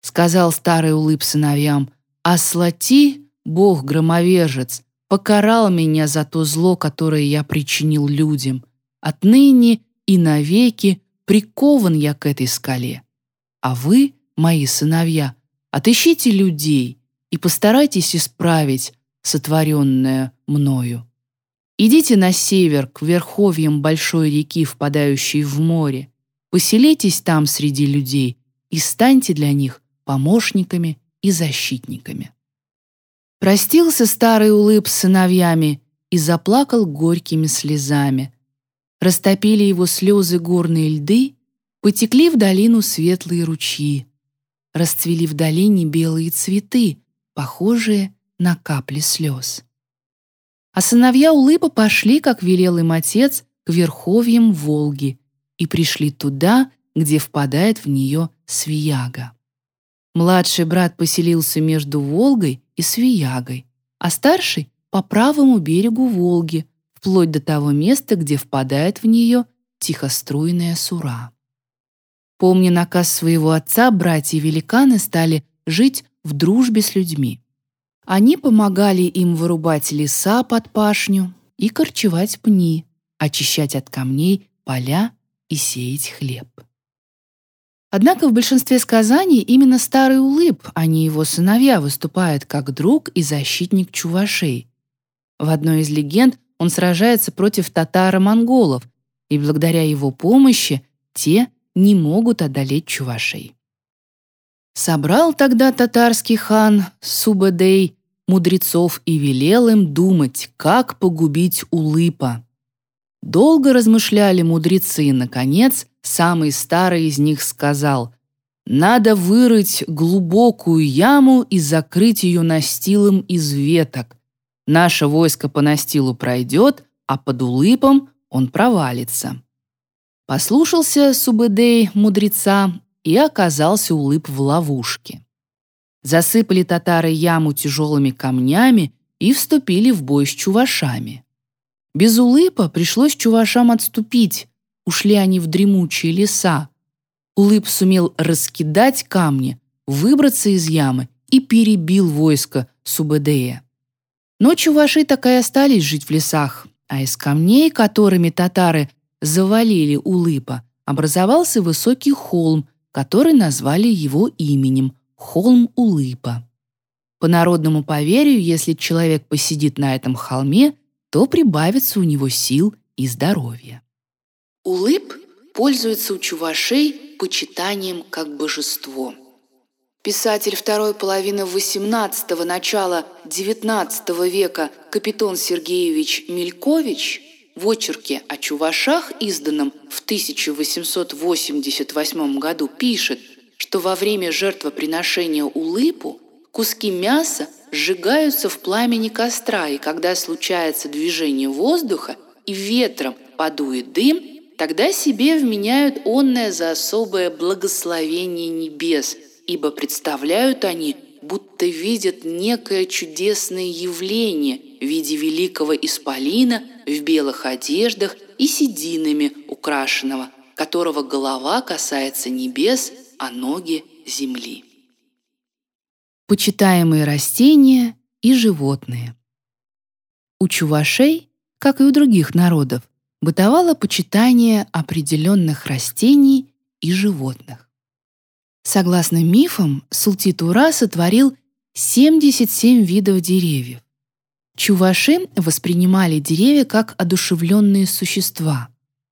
Сказал старый Улып сыновьям, «Аслати, бог-громовержец, покарал меня за то зло, которое я причинил людям. Отныне и навеки прикован я к этой скале. А вы мои сыновья, отыщите людей и постарайтесь исправить сотворенное мною. Идите на север, к верховьям большой реки, впадающей в море. Поселитесь там среди людей и станьте для них помощниками и защитниками. Простился старый улыб с сыновьями и заплакал горькими слезами. Растопили его слезы горные льды, потекли в долину светлые ручьи. Расцвели в долине белые цветы, похожие на капли слез. А сыновья Улыпа пошли, как велел им отец, к верховьям Волги и пришли туда, где впадает в нее Свияга. Младший брат поселился между Волгой и Свиягой, а старший — по правому берегу Волги, вплоть до того места, где впадает в нее тихоструйная Сура. Помня наказ своего отца, братья-великаны стали жить в дружбе с людьми. Они помогали им вырубать леса под пашню и корчевать пни, очищать от камней поля и сеять хлеб. Однако в большинстве сказаний именно старый улыб, а не его сыновья, выступает как друг и защитник чувашей. В одной из легенд он сражается против татаро-монголов, и благодаря его помощи те не могут одолеть чувашей. Собрал тогда татарский хан Субэдэй мудрецов и велел им думать, как погубить Улыпа. Долго размышляли мудрецы, и, наконец, самый старый из них сказал, «Надо вырыть глубокую яму и закрыть ее настилом из веток. Наше войско по настилу пройдет, а под улыпом он провалится». Послушался Субэдэй мудреца и оказался улып в ловушке. Засыпали татары яму тяжелыми камнями и вступили в бой с чувашами. Без улыпа пришлось чувашам отступить, ушли они в дремучие леса. Улып сумел раскидать камни, выбраться из ямы и перебил войско Субэдея. Но чуваши так и остались жить в лесах, а из камней, которыми татары завалили Улыпа, образовался высокий холм, который назвали его именем – холм Улыпа. По народному поверью, если человек посидит на этом холме – то прибавится у него сил и здоровья. Улыб пользуется у чувашей почитанием как божество. Писатель второй половины XVIII – начала XIX века Капитон Сергеевич Мелькович в очерке о чувашах, изданном в 1888 году, пишет, что во время жертвоприношения улыбу куски мяса сжигаются в пламени костра, и когда случается движение воздуха и ветром подует дым, тогда себе вменяют онное за особое благословение небес, ибо представляют они, будто видят некое чудесное явление в виде великого исполина в белых одеждах и сединами украшенного, которого голова касается небес, а ноги — земли почитаемые растения и животные. У чувашей, как и у других народов, бытовало почитание определенных растений и животных. Согласно мифам, Султитура сотворил 77 видов деревьев. Чуваши воспринимали деревья как одушевленные существа.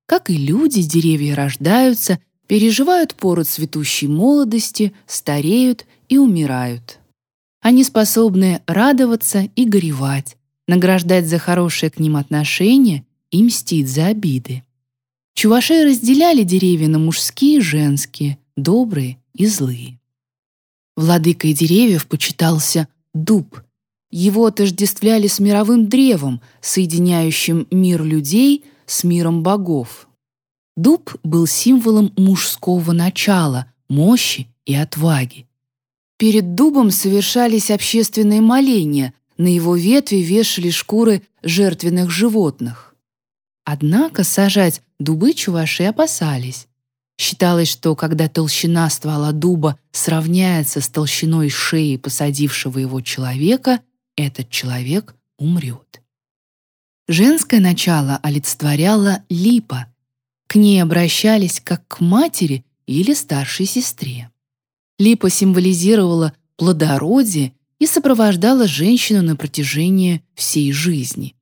Как и люди, деревья рождаются, переживают пору цветущей молодости, стареют и умирают. Они способны радоваться и горевать, награждать за хорошее к ним отношение и мстить за обиды. Чуваши разделяли деревья на мужские и женские, добрые и злые. Владыкой деревьев почитался дуб. Его отождествляли с мировым древом, соединяющим мир людей с миром богов. Дуб был символом мужского начала, мощи и отваги. Перед дубом совершались общественные моления, на его ветви вешали шкуры жертвенных животных. Однако сажать дубы чуваши опасались. Считалось, что когда толщина ствола дуба сравняется с толщиной шеи посадившего его человека, этот человек умрет. Женское начало олицетворяло липа. К ней обращались как к матери или старшей сестре. Липа символизировала плодородие и сопровождала женщину на протяжении всей жизни.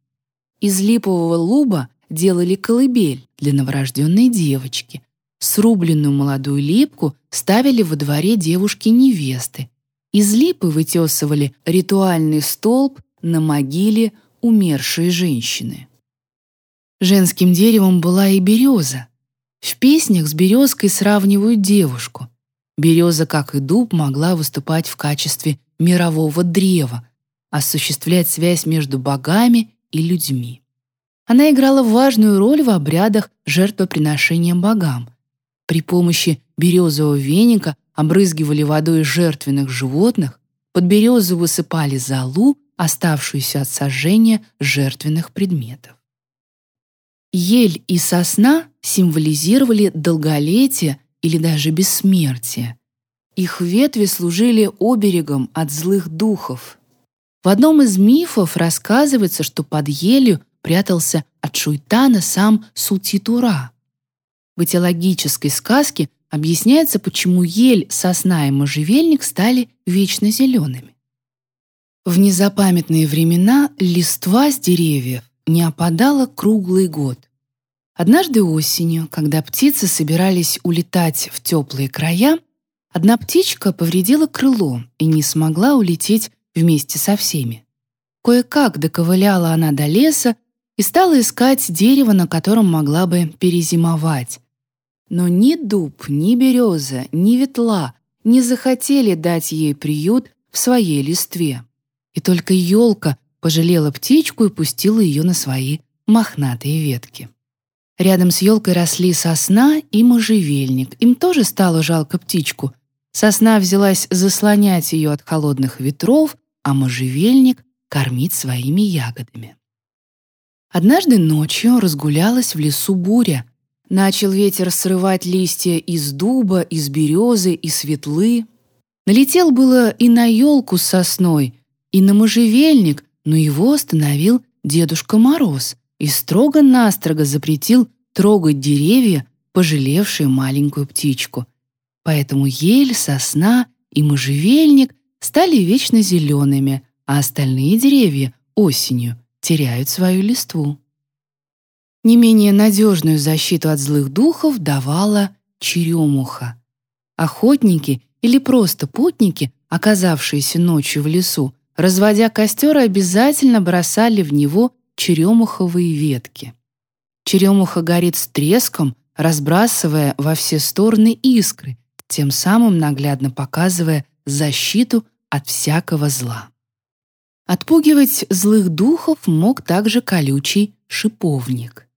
Из липового луба делали колыбель для новорожденной девочки. Срубленную молодую липку ставили во дворе девушки-невесты. Из липы вытесывали ритуальный столб на могиле умершей женщины. Женским деревом была и береза. В песнях с березкой сравнивают девушку. Береза, как и дуб, могла выступать в качестве мирового древа, осуществлять связь между богами и людьми. Она играла важную роль в обрядах жертвоприношения богам. При помощи березового веника обрызгивали водой жертвенных животных, под березу высыпали золу, оставшуюся от сожжения жертвенных предметов. Ель и сосна символизировали долголетие или даже бессмертие. Их ветви служили оберегом от злых духов. В одном из мифов рассказывается, что под елью прятался от Шуйтана сам Сутитура. В этиологической сказке объясняется, почему ель, сосна и можжевельник стали вечно зелеными. В незапамятные времена листва с деревьев не опадала круглый год. Однажды осенью, когда птицы собирались улетать в теплые края, одна птичка повредила крыло и не смогла улететь вместе со всеми. Кое-как доковыляла она до леса и стала искать дерево, на котором могла бы перезимовать. Но ни дуб, ни береза, ни ветла не захотели дать ей приют в своей листве. И только елка пожалела птичку и пустила ее на свои мохнатые ветки. Рядом с елкой росли сосна и можжевельник. Им тоже стало жалко птичку. Сосна взялась заслонять ее от холодных ветров, а можжевельник — кормить своими ягодами. Однажды ночью разгулялась в лесу буря. Начал ветер срывать листья из дуба, из березы и светлы. Налетел было и на елку с сосной, и на можжевельник, но его остановил Дедушка Мороз и строго-настрого запретил трогать деревья, пожалевшие маленькую птичку. Поэтому ель, сосна и можжевельник стали вечно зелеными, а остальные деревья осенью теряют свою листву. Не менее надежную защиту от злых духов давала черемуха. Охотники или просто путники, оказавшиеся ночью в лесу, разводя костер, обязательно бросали в него черемуховые ветки. Черемуха горит с треском, разбрасывая во все стороны искры, тем самым наглядно показывая защиту от всякого зла. Отпугивать злых духов мог также колючий шиповник.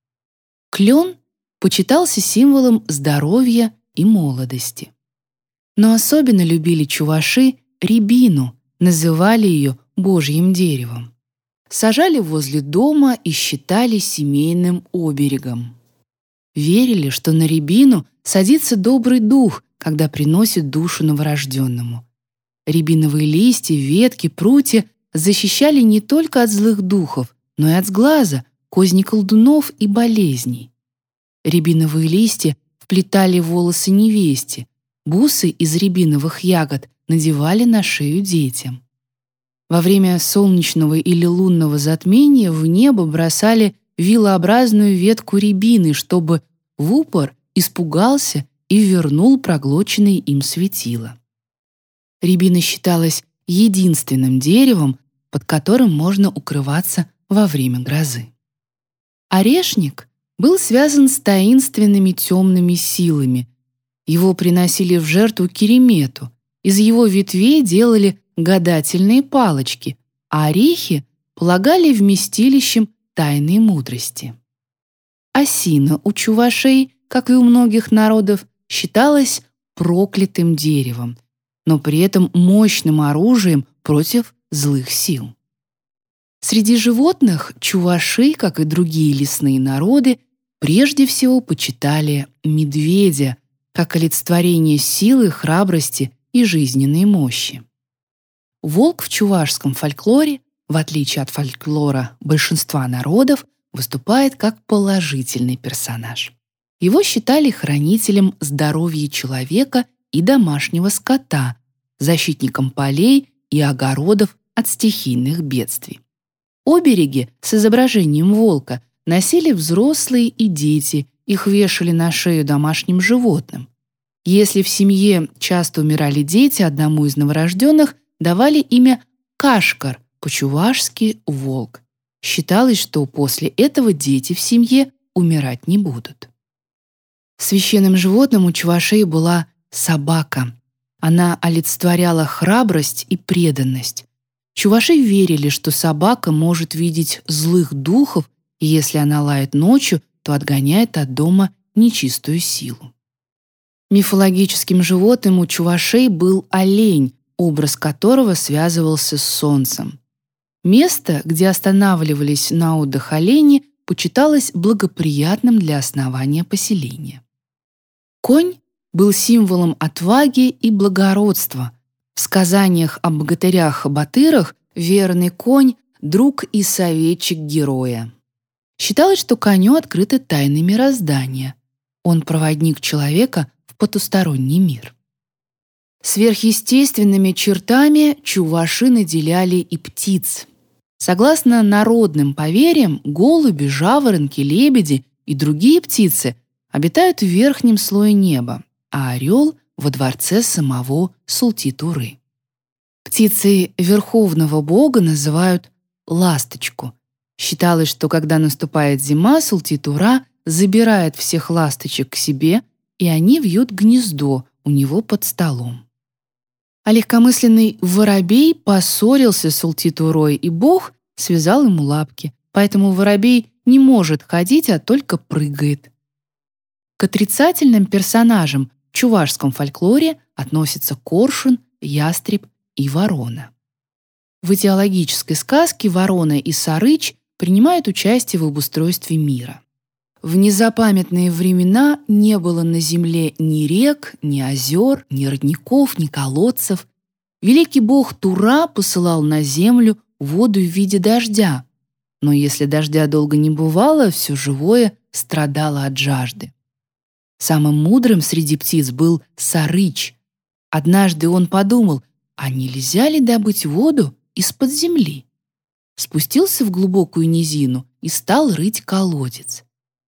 Клен почитался символом здоровья и молодости. Но особенно любили чуваши рябину, называли ее божьим деревом. Сажали возле дома и считали семейным оберегом. Верили, что на рябину садится добрый дух, когда приносит душу новорожденному. Рябиновые листья, ветки, прутья защищали не только от злых духов, но и от сглаза, козни колдунов и болезней. Рябиновые листья вплетали волосы невесте, бусы из рябиновых ягод надевали на шею детям. Во время солнечного или лунного затмения в небо бросали вилообразную ветку рябины, чтобы в упор испугался и вернул проглоченное им светило. Рябина считалась единственным деревом, под которым можно укрываться во время грозы. Орешник был связан с таинственными темными силами. Его приносили в жертву Керемету, из его ветвей делали гадательные палочки, а орехи полагали вместилищем тайной мудрости. Осина у чувашей, как и у многих народов, считалась проклятым деревом, но при этом мощным оружием против злых сил. Среди животных чуваши, как и другие лесные народы, прежде всего почитали медведя как олицетворение силы, храбрости и жизненной мощи. Волк в чувашском фольклоре, в отличие от фольклора большинства народов, выступает как положительный персонаж. Его считали хранителем здоровья человека и домашнего скота, защитником полей и огородов от стихийных бедствий. Обереги с изображением волка носили взрослые и дети, их вешали на шею домашним животным. Если в семье часто умирали дети, одному из новорожденных давали имя Кашкар, по-чувашски «волк». Считалось, что после этого дети в семье умирать не будут. Священным животным у чувашей была собака. Она олицетворяла храбрость и преданность. Чуваши верили, что собака может видеть злых духов, и если она лает ночью, то отгоняет от дома нечистую силу. Мифологическим животным у чувашей был олень, образ которого связывался с солнцем. Место, где останавливались на отдых олени, почиталось благоприятным для основания поселения. Конь был символом отваги и благородства. В сказаниях о богатырях-батырах верный конь — друг и советчик героя. Считалось, что коню открыты тайны мироздания. Он проводник человека в потусторонний мир. Сверхъестественными чертами чуваши наделяли и птиц. Согласно народным поверьям, голуби, жаворонки, лебеди и другие птицы обитают в верхнем слое неба, а орел — во дворце самого Султитуры. Птицей верховного бога называют ласточку. Считалось, что когда наступает зима, Султитура забирает всех ласточек к себе, и они вьют гнездо у него под столом. А легкомысленный воробей поссорился с Султитурой, и бог связал ему лапки, поэтому воробей не может ходить, а только прыгает. К отрицательным персонажам чувашском фольклоре относятся коршун, ястреб и ворона. В этиологической сказке ворона и сарыч принимают участие в обустройстве мира. В незапамятные времена не было на земле ни рек, ни озер, ни родников, ни колодцев. Великий бог Тура посылал на землю воду в виде дождя. Но если дождя долго не бывало, все живое страдало от жажды. Самым мудрым среди птиц был Сарыч. Однажды он подумал, а нельзя ли добыть воду из-под земли? Спустился в глубокую низину и стал рыть колодец.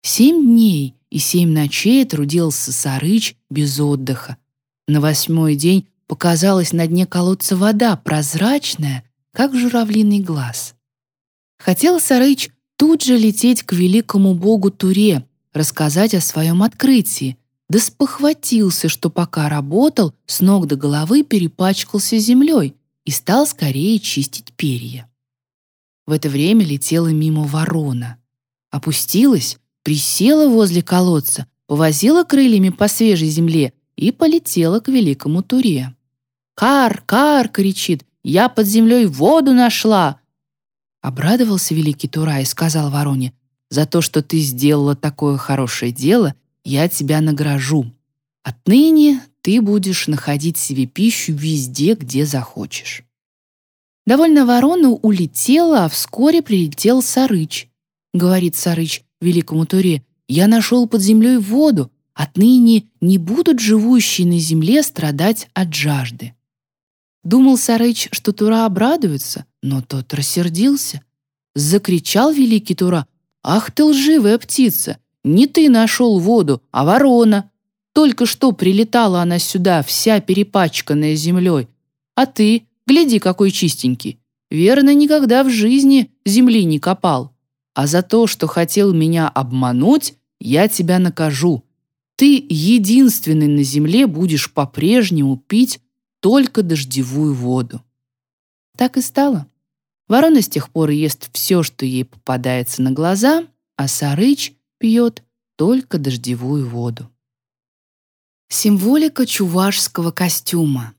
Семь дней и семь ночей трудился Сарыч без отдыха. На восьмой день показалась на дне колодца вода, прозрачная, как журавлиный глаз. Хотел Сарыч тут же лететь к великому богу Туре, рассказать о своем открытии, да спохватился, что пока работал, с ног до головы перепачкался землей и стал скорее чистить перья. В это время летела мимо ворона. Опустилась, присела возле колодца, повозила крыльями по свежей земле и полетела к великому Туре. «Кар, кар!» — кричит. «Я под землей воду нашла!» Обрадовался великий Тура и сказал вороне, за то, что ты сделала такое хорошее дело, я тебя награжу. Отныне ты будешь находить себе пищу везде, где захочешь». Довольно ворона улетела, а вскоре прилетел Сарыч. Говорит Сарыч великому Туре, «Я нашел под землей воду, отныне не будут живущие на земле страдать от жажды». Думал Сарыч, что Тура обрадуется, но тот рассердился. Закричал великий Тура, «Ах ты лживая птица! Не ты нашел воду, а ворона! Только что прилетала она сюда, вся перепачканная землей. А ты, гляди, какой чистенький! Верно, никогда в жизни земли не копал. А за то, что хотел меня обмануть, я тебя накажу. Ты единственный на земле будешь по-прежнему пить только дождевую воду». Так и стало. Ворона с тех пор ест все, что ей попадается на глаза, а Сарыч пьет только дождевую воду. Символика чувашского костюма.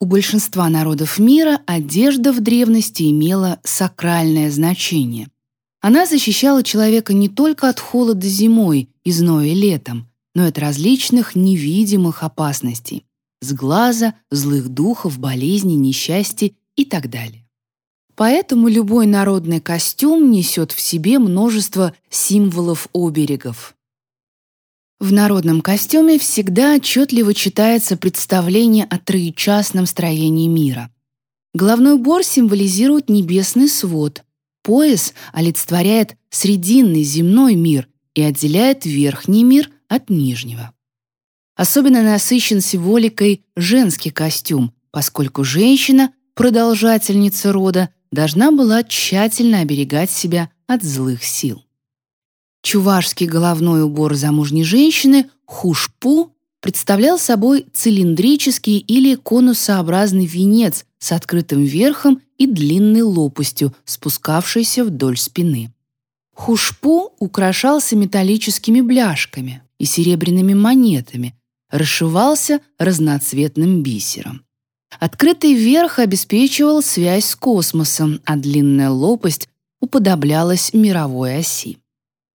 У большинства народов мира одежда в древности имела сакральное значение. Она защищала человека не только от холода зимой и зноя летом, но и от различных невидимых опасностей – с глаза, злых духов, болезней, несчастья и так далее. Поэтому любой народный костюм несет в себе множество символов оберегов. В народном костюме всегда отчетливо читается представление о троечастном строении мира. Головной убор символизирует небесный свод, пояс олицетворяет срединный земной мир и отделяет верхний мир от нижнего. Особенно насыщен символикой женский костюм, поскольку женщина, продолжательница рода, должна была тщательно оберегать себя от злых сил. Чувашский головной убор замужней женщины хушпу представлял собой цилиндрический или конусообразный венец с открытым верхом и длинной лопастью, спускавшейся вдоль спины. Хушпу украшался металлическими бляшками и серебряными монетами, расшивался разноцветным бисером. Открытый верх обеспечивал связь с космосом, а длинная лопасть уподоблялась мировой оси.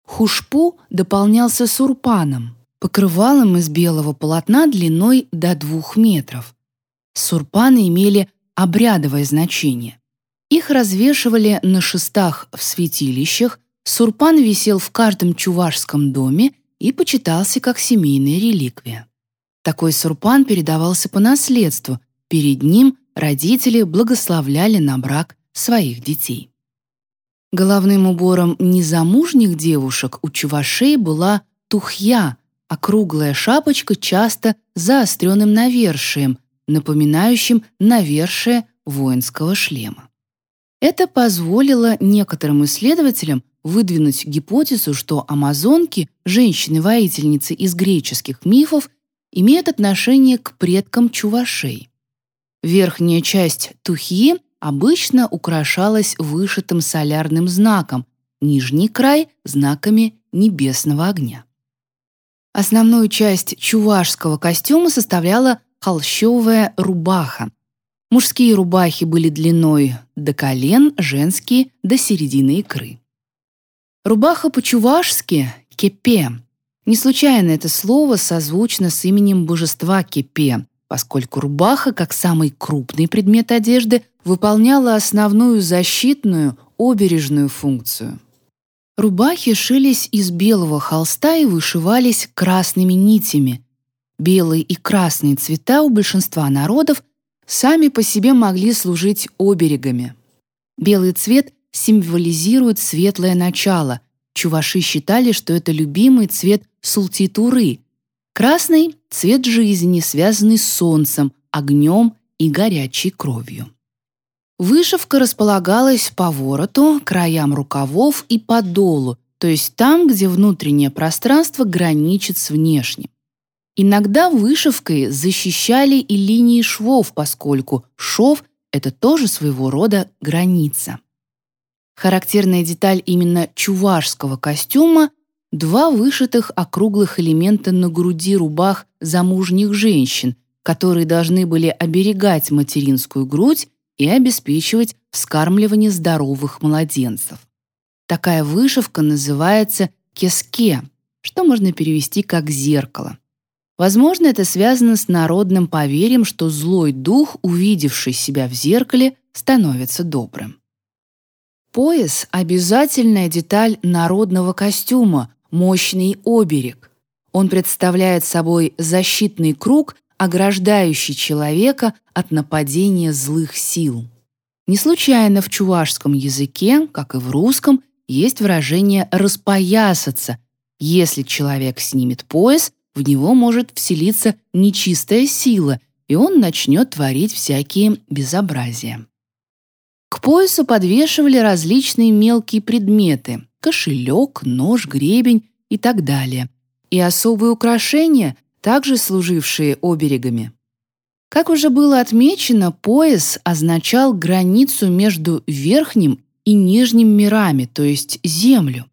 Хушпу дополнялся сурпаном, покрывалом из белого полотна длиной до двух метров. Сурпаны имели обрядовое значение. Их развешивали на шестах в святилищах, сурпан висел в каждом чувашском доме и почитался как семейная реликвия. Такой сурпан передавался по наследству, перед ним родители благословляли на брак своих детей. Головным убором незамужних девушек у чувашей была тухья, округлая шапочка часто заостренным навершием, напоминающим навершие воинского шлема. Это позволило некоторым исследователям выдвинуть гипотезу, что амазонки, женщины-воительницы из греческих мифов, имеют отношение к предкам чувашей. Верхняя часть тухьи обычно украшалась вышитым солярным знаком, нижний край — знаками небесного огня. Основную часть чувашского костюма составляла холщовая рубаха. Мужские рубахи были длиной до колен, женские — до середины икры. Рубаха по-чувашски — кепе. Не случайно это слово созвучно с именем божества Кепе, поскольку рубаха, как самый крупный предмет одежды, выполняла основную защитную, обережную функцию. Рубахи шились из белого холста и вышивались красными нитями. Белые и красные цвета у большинства народов сами по себе могли служить оберегами. Белый цвет символизирует светлое начало. Чуваши считали, что это любимый цвет султитуры, Красный — цвет жизни, связанный с солнцем, огнем и горячей кровью. Вышивка располагалась по вороту, краям рукавов и по долу, то есть там, где внутреннее пространство граничит с внешним. Иногда вышивкой защищали и линии швов, поскольку шов — это тоже своего рода граница. Характерная деталь именно чувашского костюма два вышитых округлых элемента на груди рубах замужних женщин, которые должны были оберегать материнскую грудь и обеспечивать вскармливание здоровых младенцев. Такая вышивка называется кеске, что можно перевести как «зеркало». Возможно, это связано с народным поверьем, что злой дух, увидевший себя в зеркале, становится добрым. Пояс — обязательная деталь народного костюма, мощный оберег. Он представляет собой защитный круг, ограждающий человека от нападения злых сил. Не случайно в чувашском языке, как и в русском, есть выражение «распоясаться». Если человек снимет пояс, в него может вселиться нечистая сила, и он начнет творить всякие безобразия. К поясу подвешивали различные мелкие предметы — кошелек, нож, гребень и так далее, и особые украшения, также служившие оберегами. Как уже было отмечено, пояс означал границу между верхним и нижним мирами, то есть землю.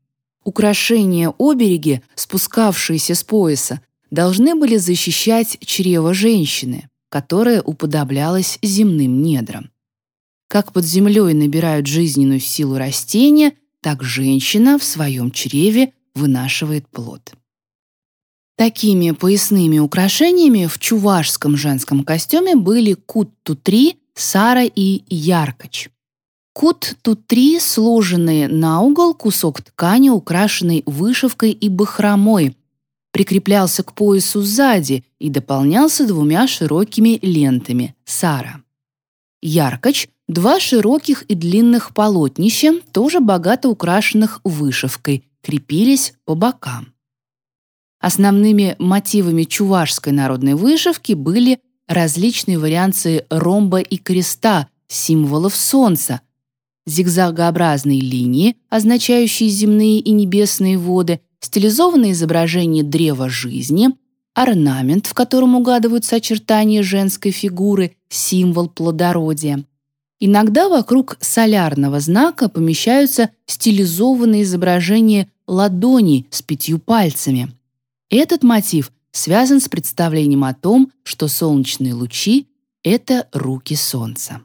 Украшения-обереги, спускавшиеся с пояса, должны были защищать чрево женщины, которая уподоблялась земным недрам. Как под землей набирают жизненную силу растения, так женщина в своем чреве вынашивает плод. Такими поясными украшениями в чувашском женском костюме были кут-тутри, сара и яркоч. Кут-тутри — сложенный на угол кусок ткани, украшенный вышивкой и бахромой. прикреплялся к поясу сзади и дополнялся двумя широкими лентами – сара. Яркоч – два широких и длинных полотнища, тоже богато украшенных вышивкой, крепились по бокам. Основными мотивами чувашской народной вышивки были различные варианты ромба и креста, символов солнца, зигзагообразные линии, означающие земные и небесные воды, стилизованное изображение древа жизни, орнамент, в котором угадываются очертания женской фигуры, символ плодородия. Иногда вокруг солярного знака помещаются стилизованные изображения ладони с пятью пальцами. Этот мотив связан с представлением о том, что солнечные лучи — это руки солнца.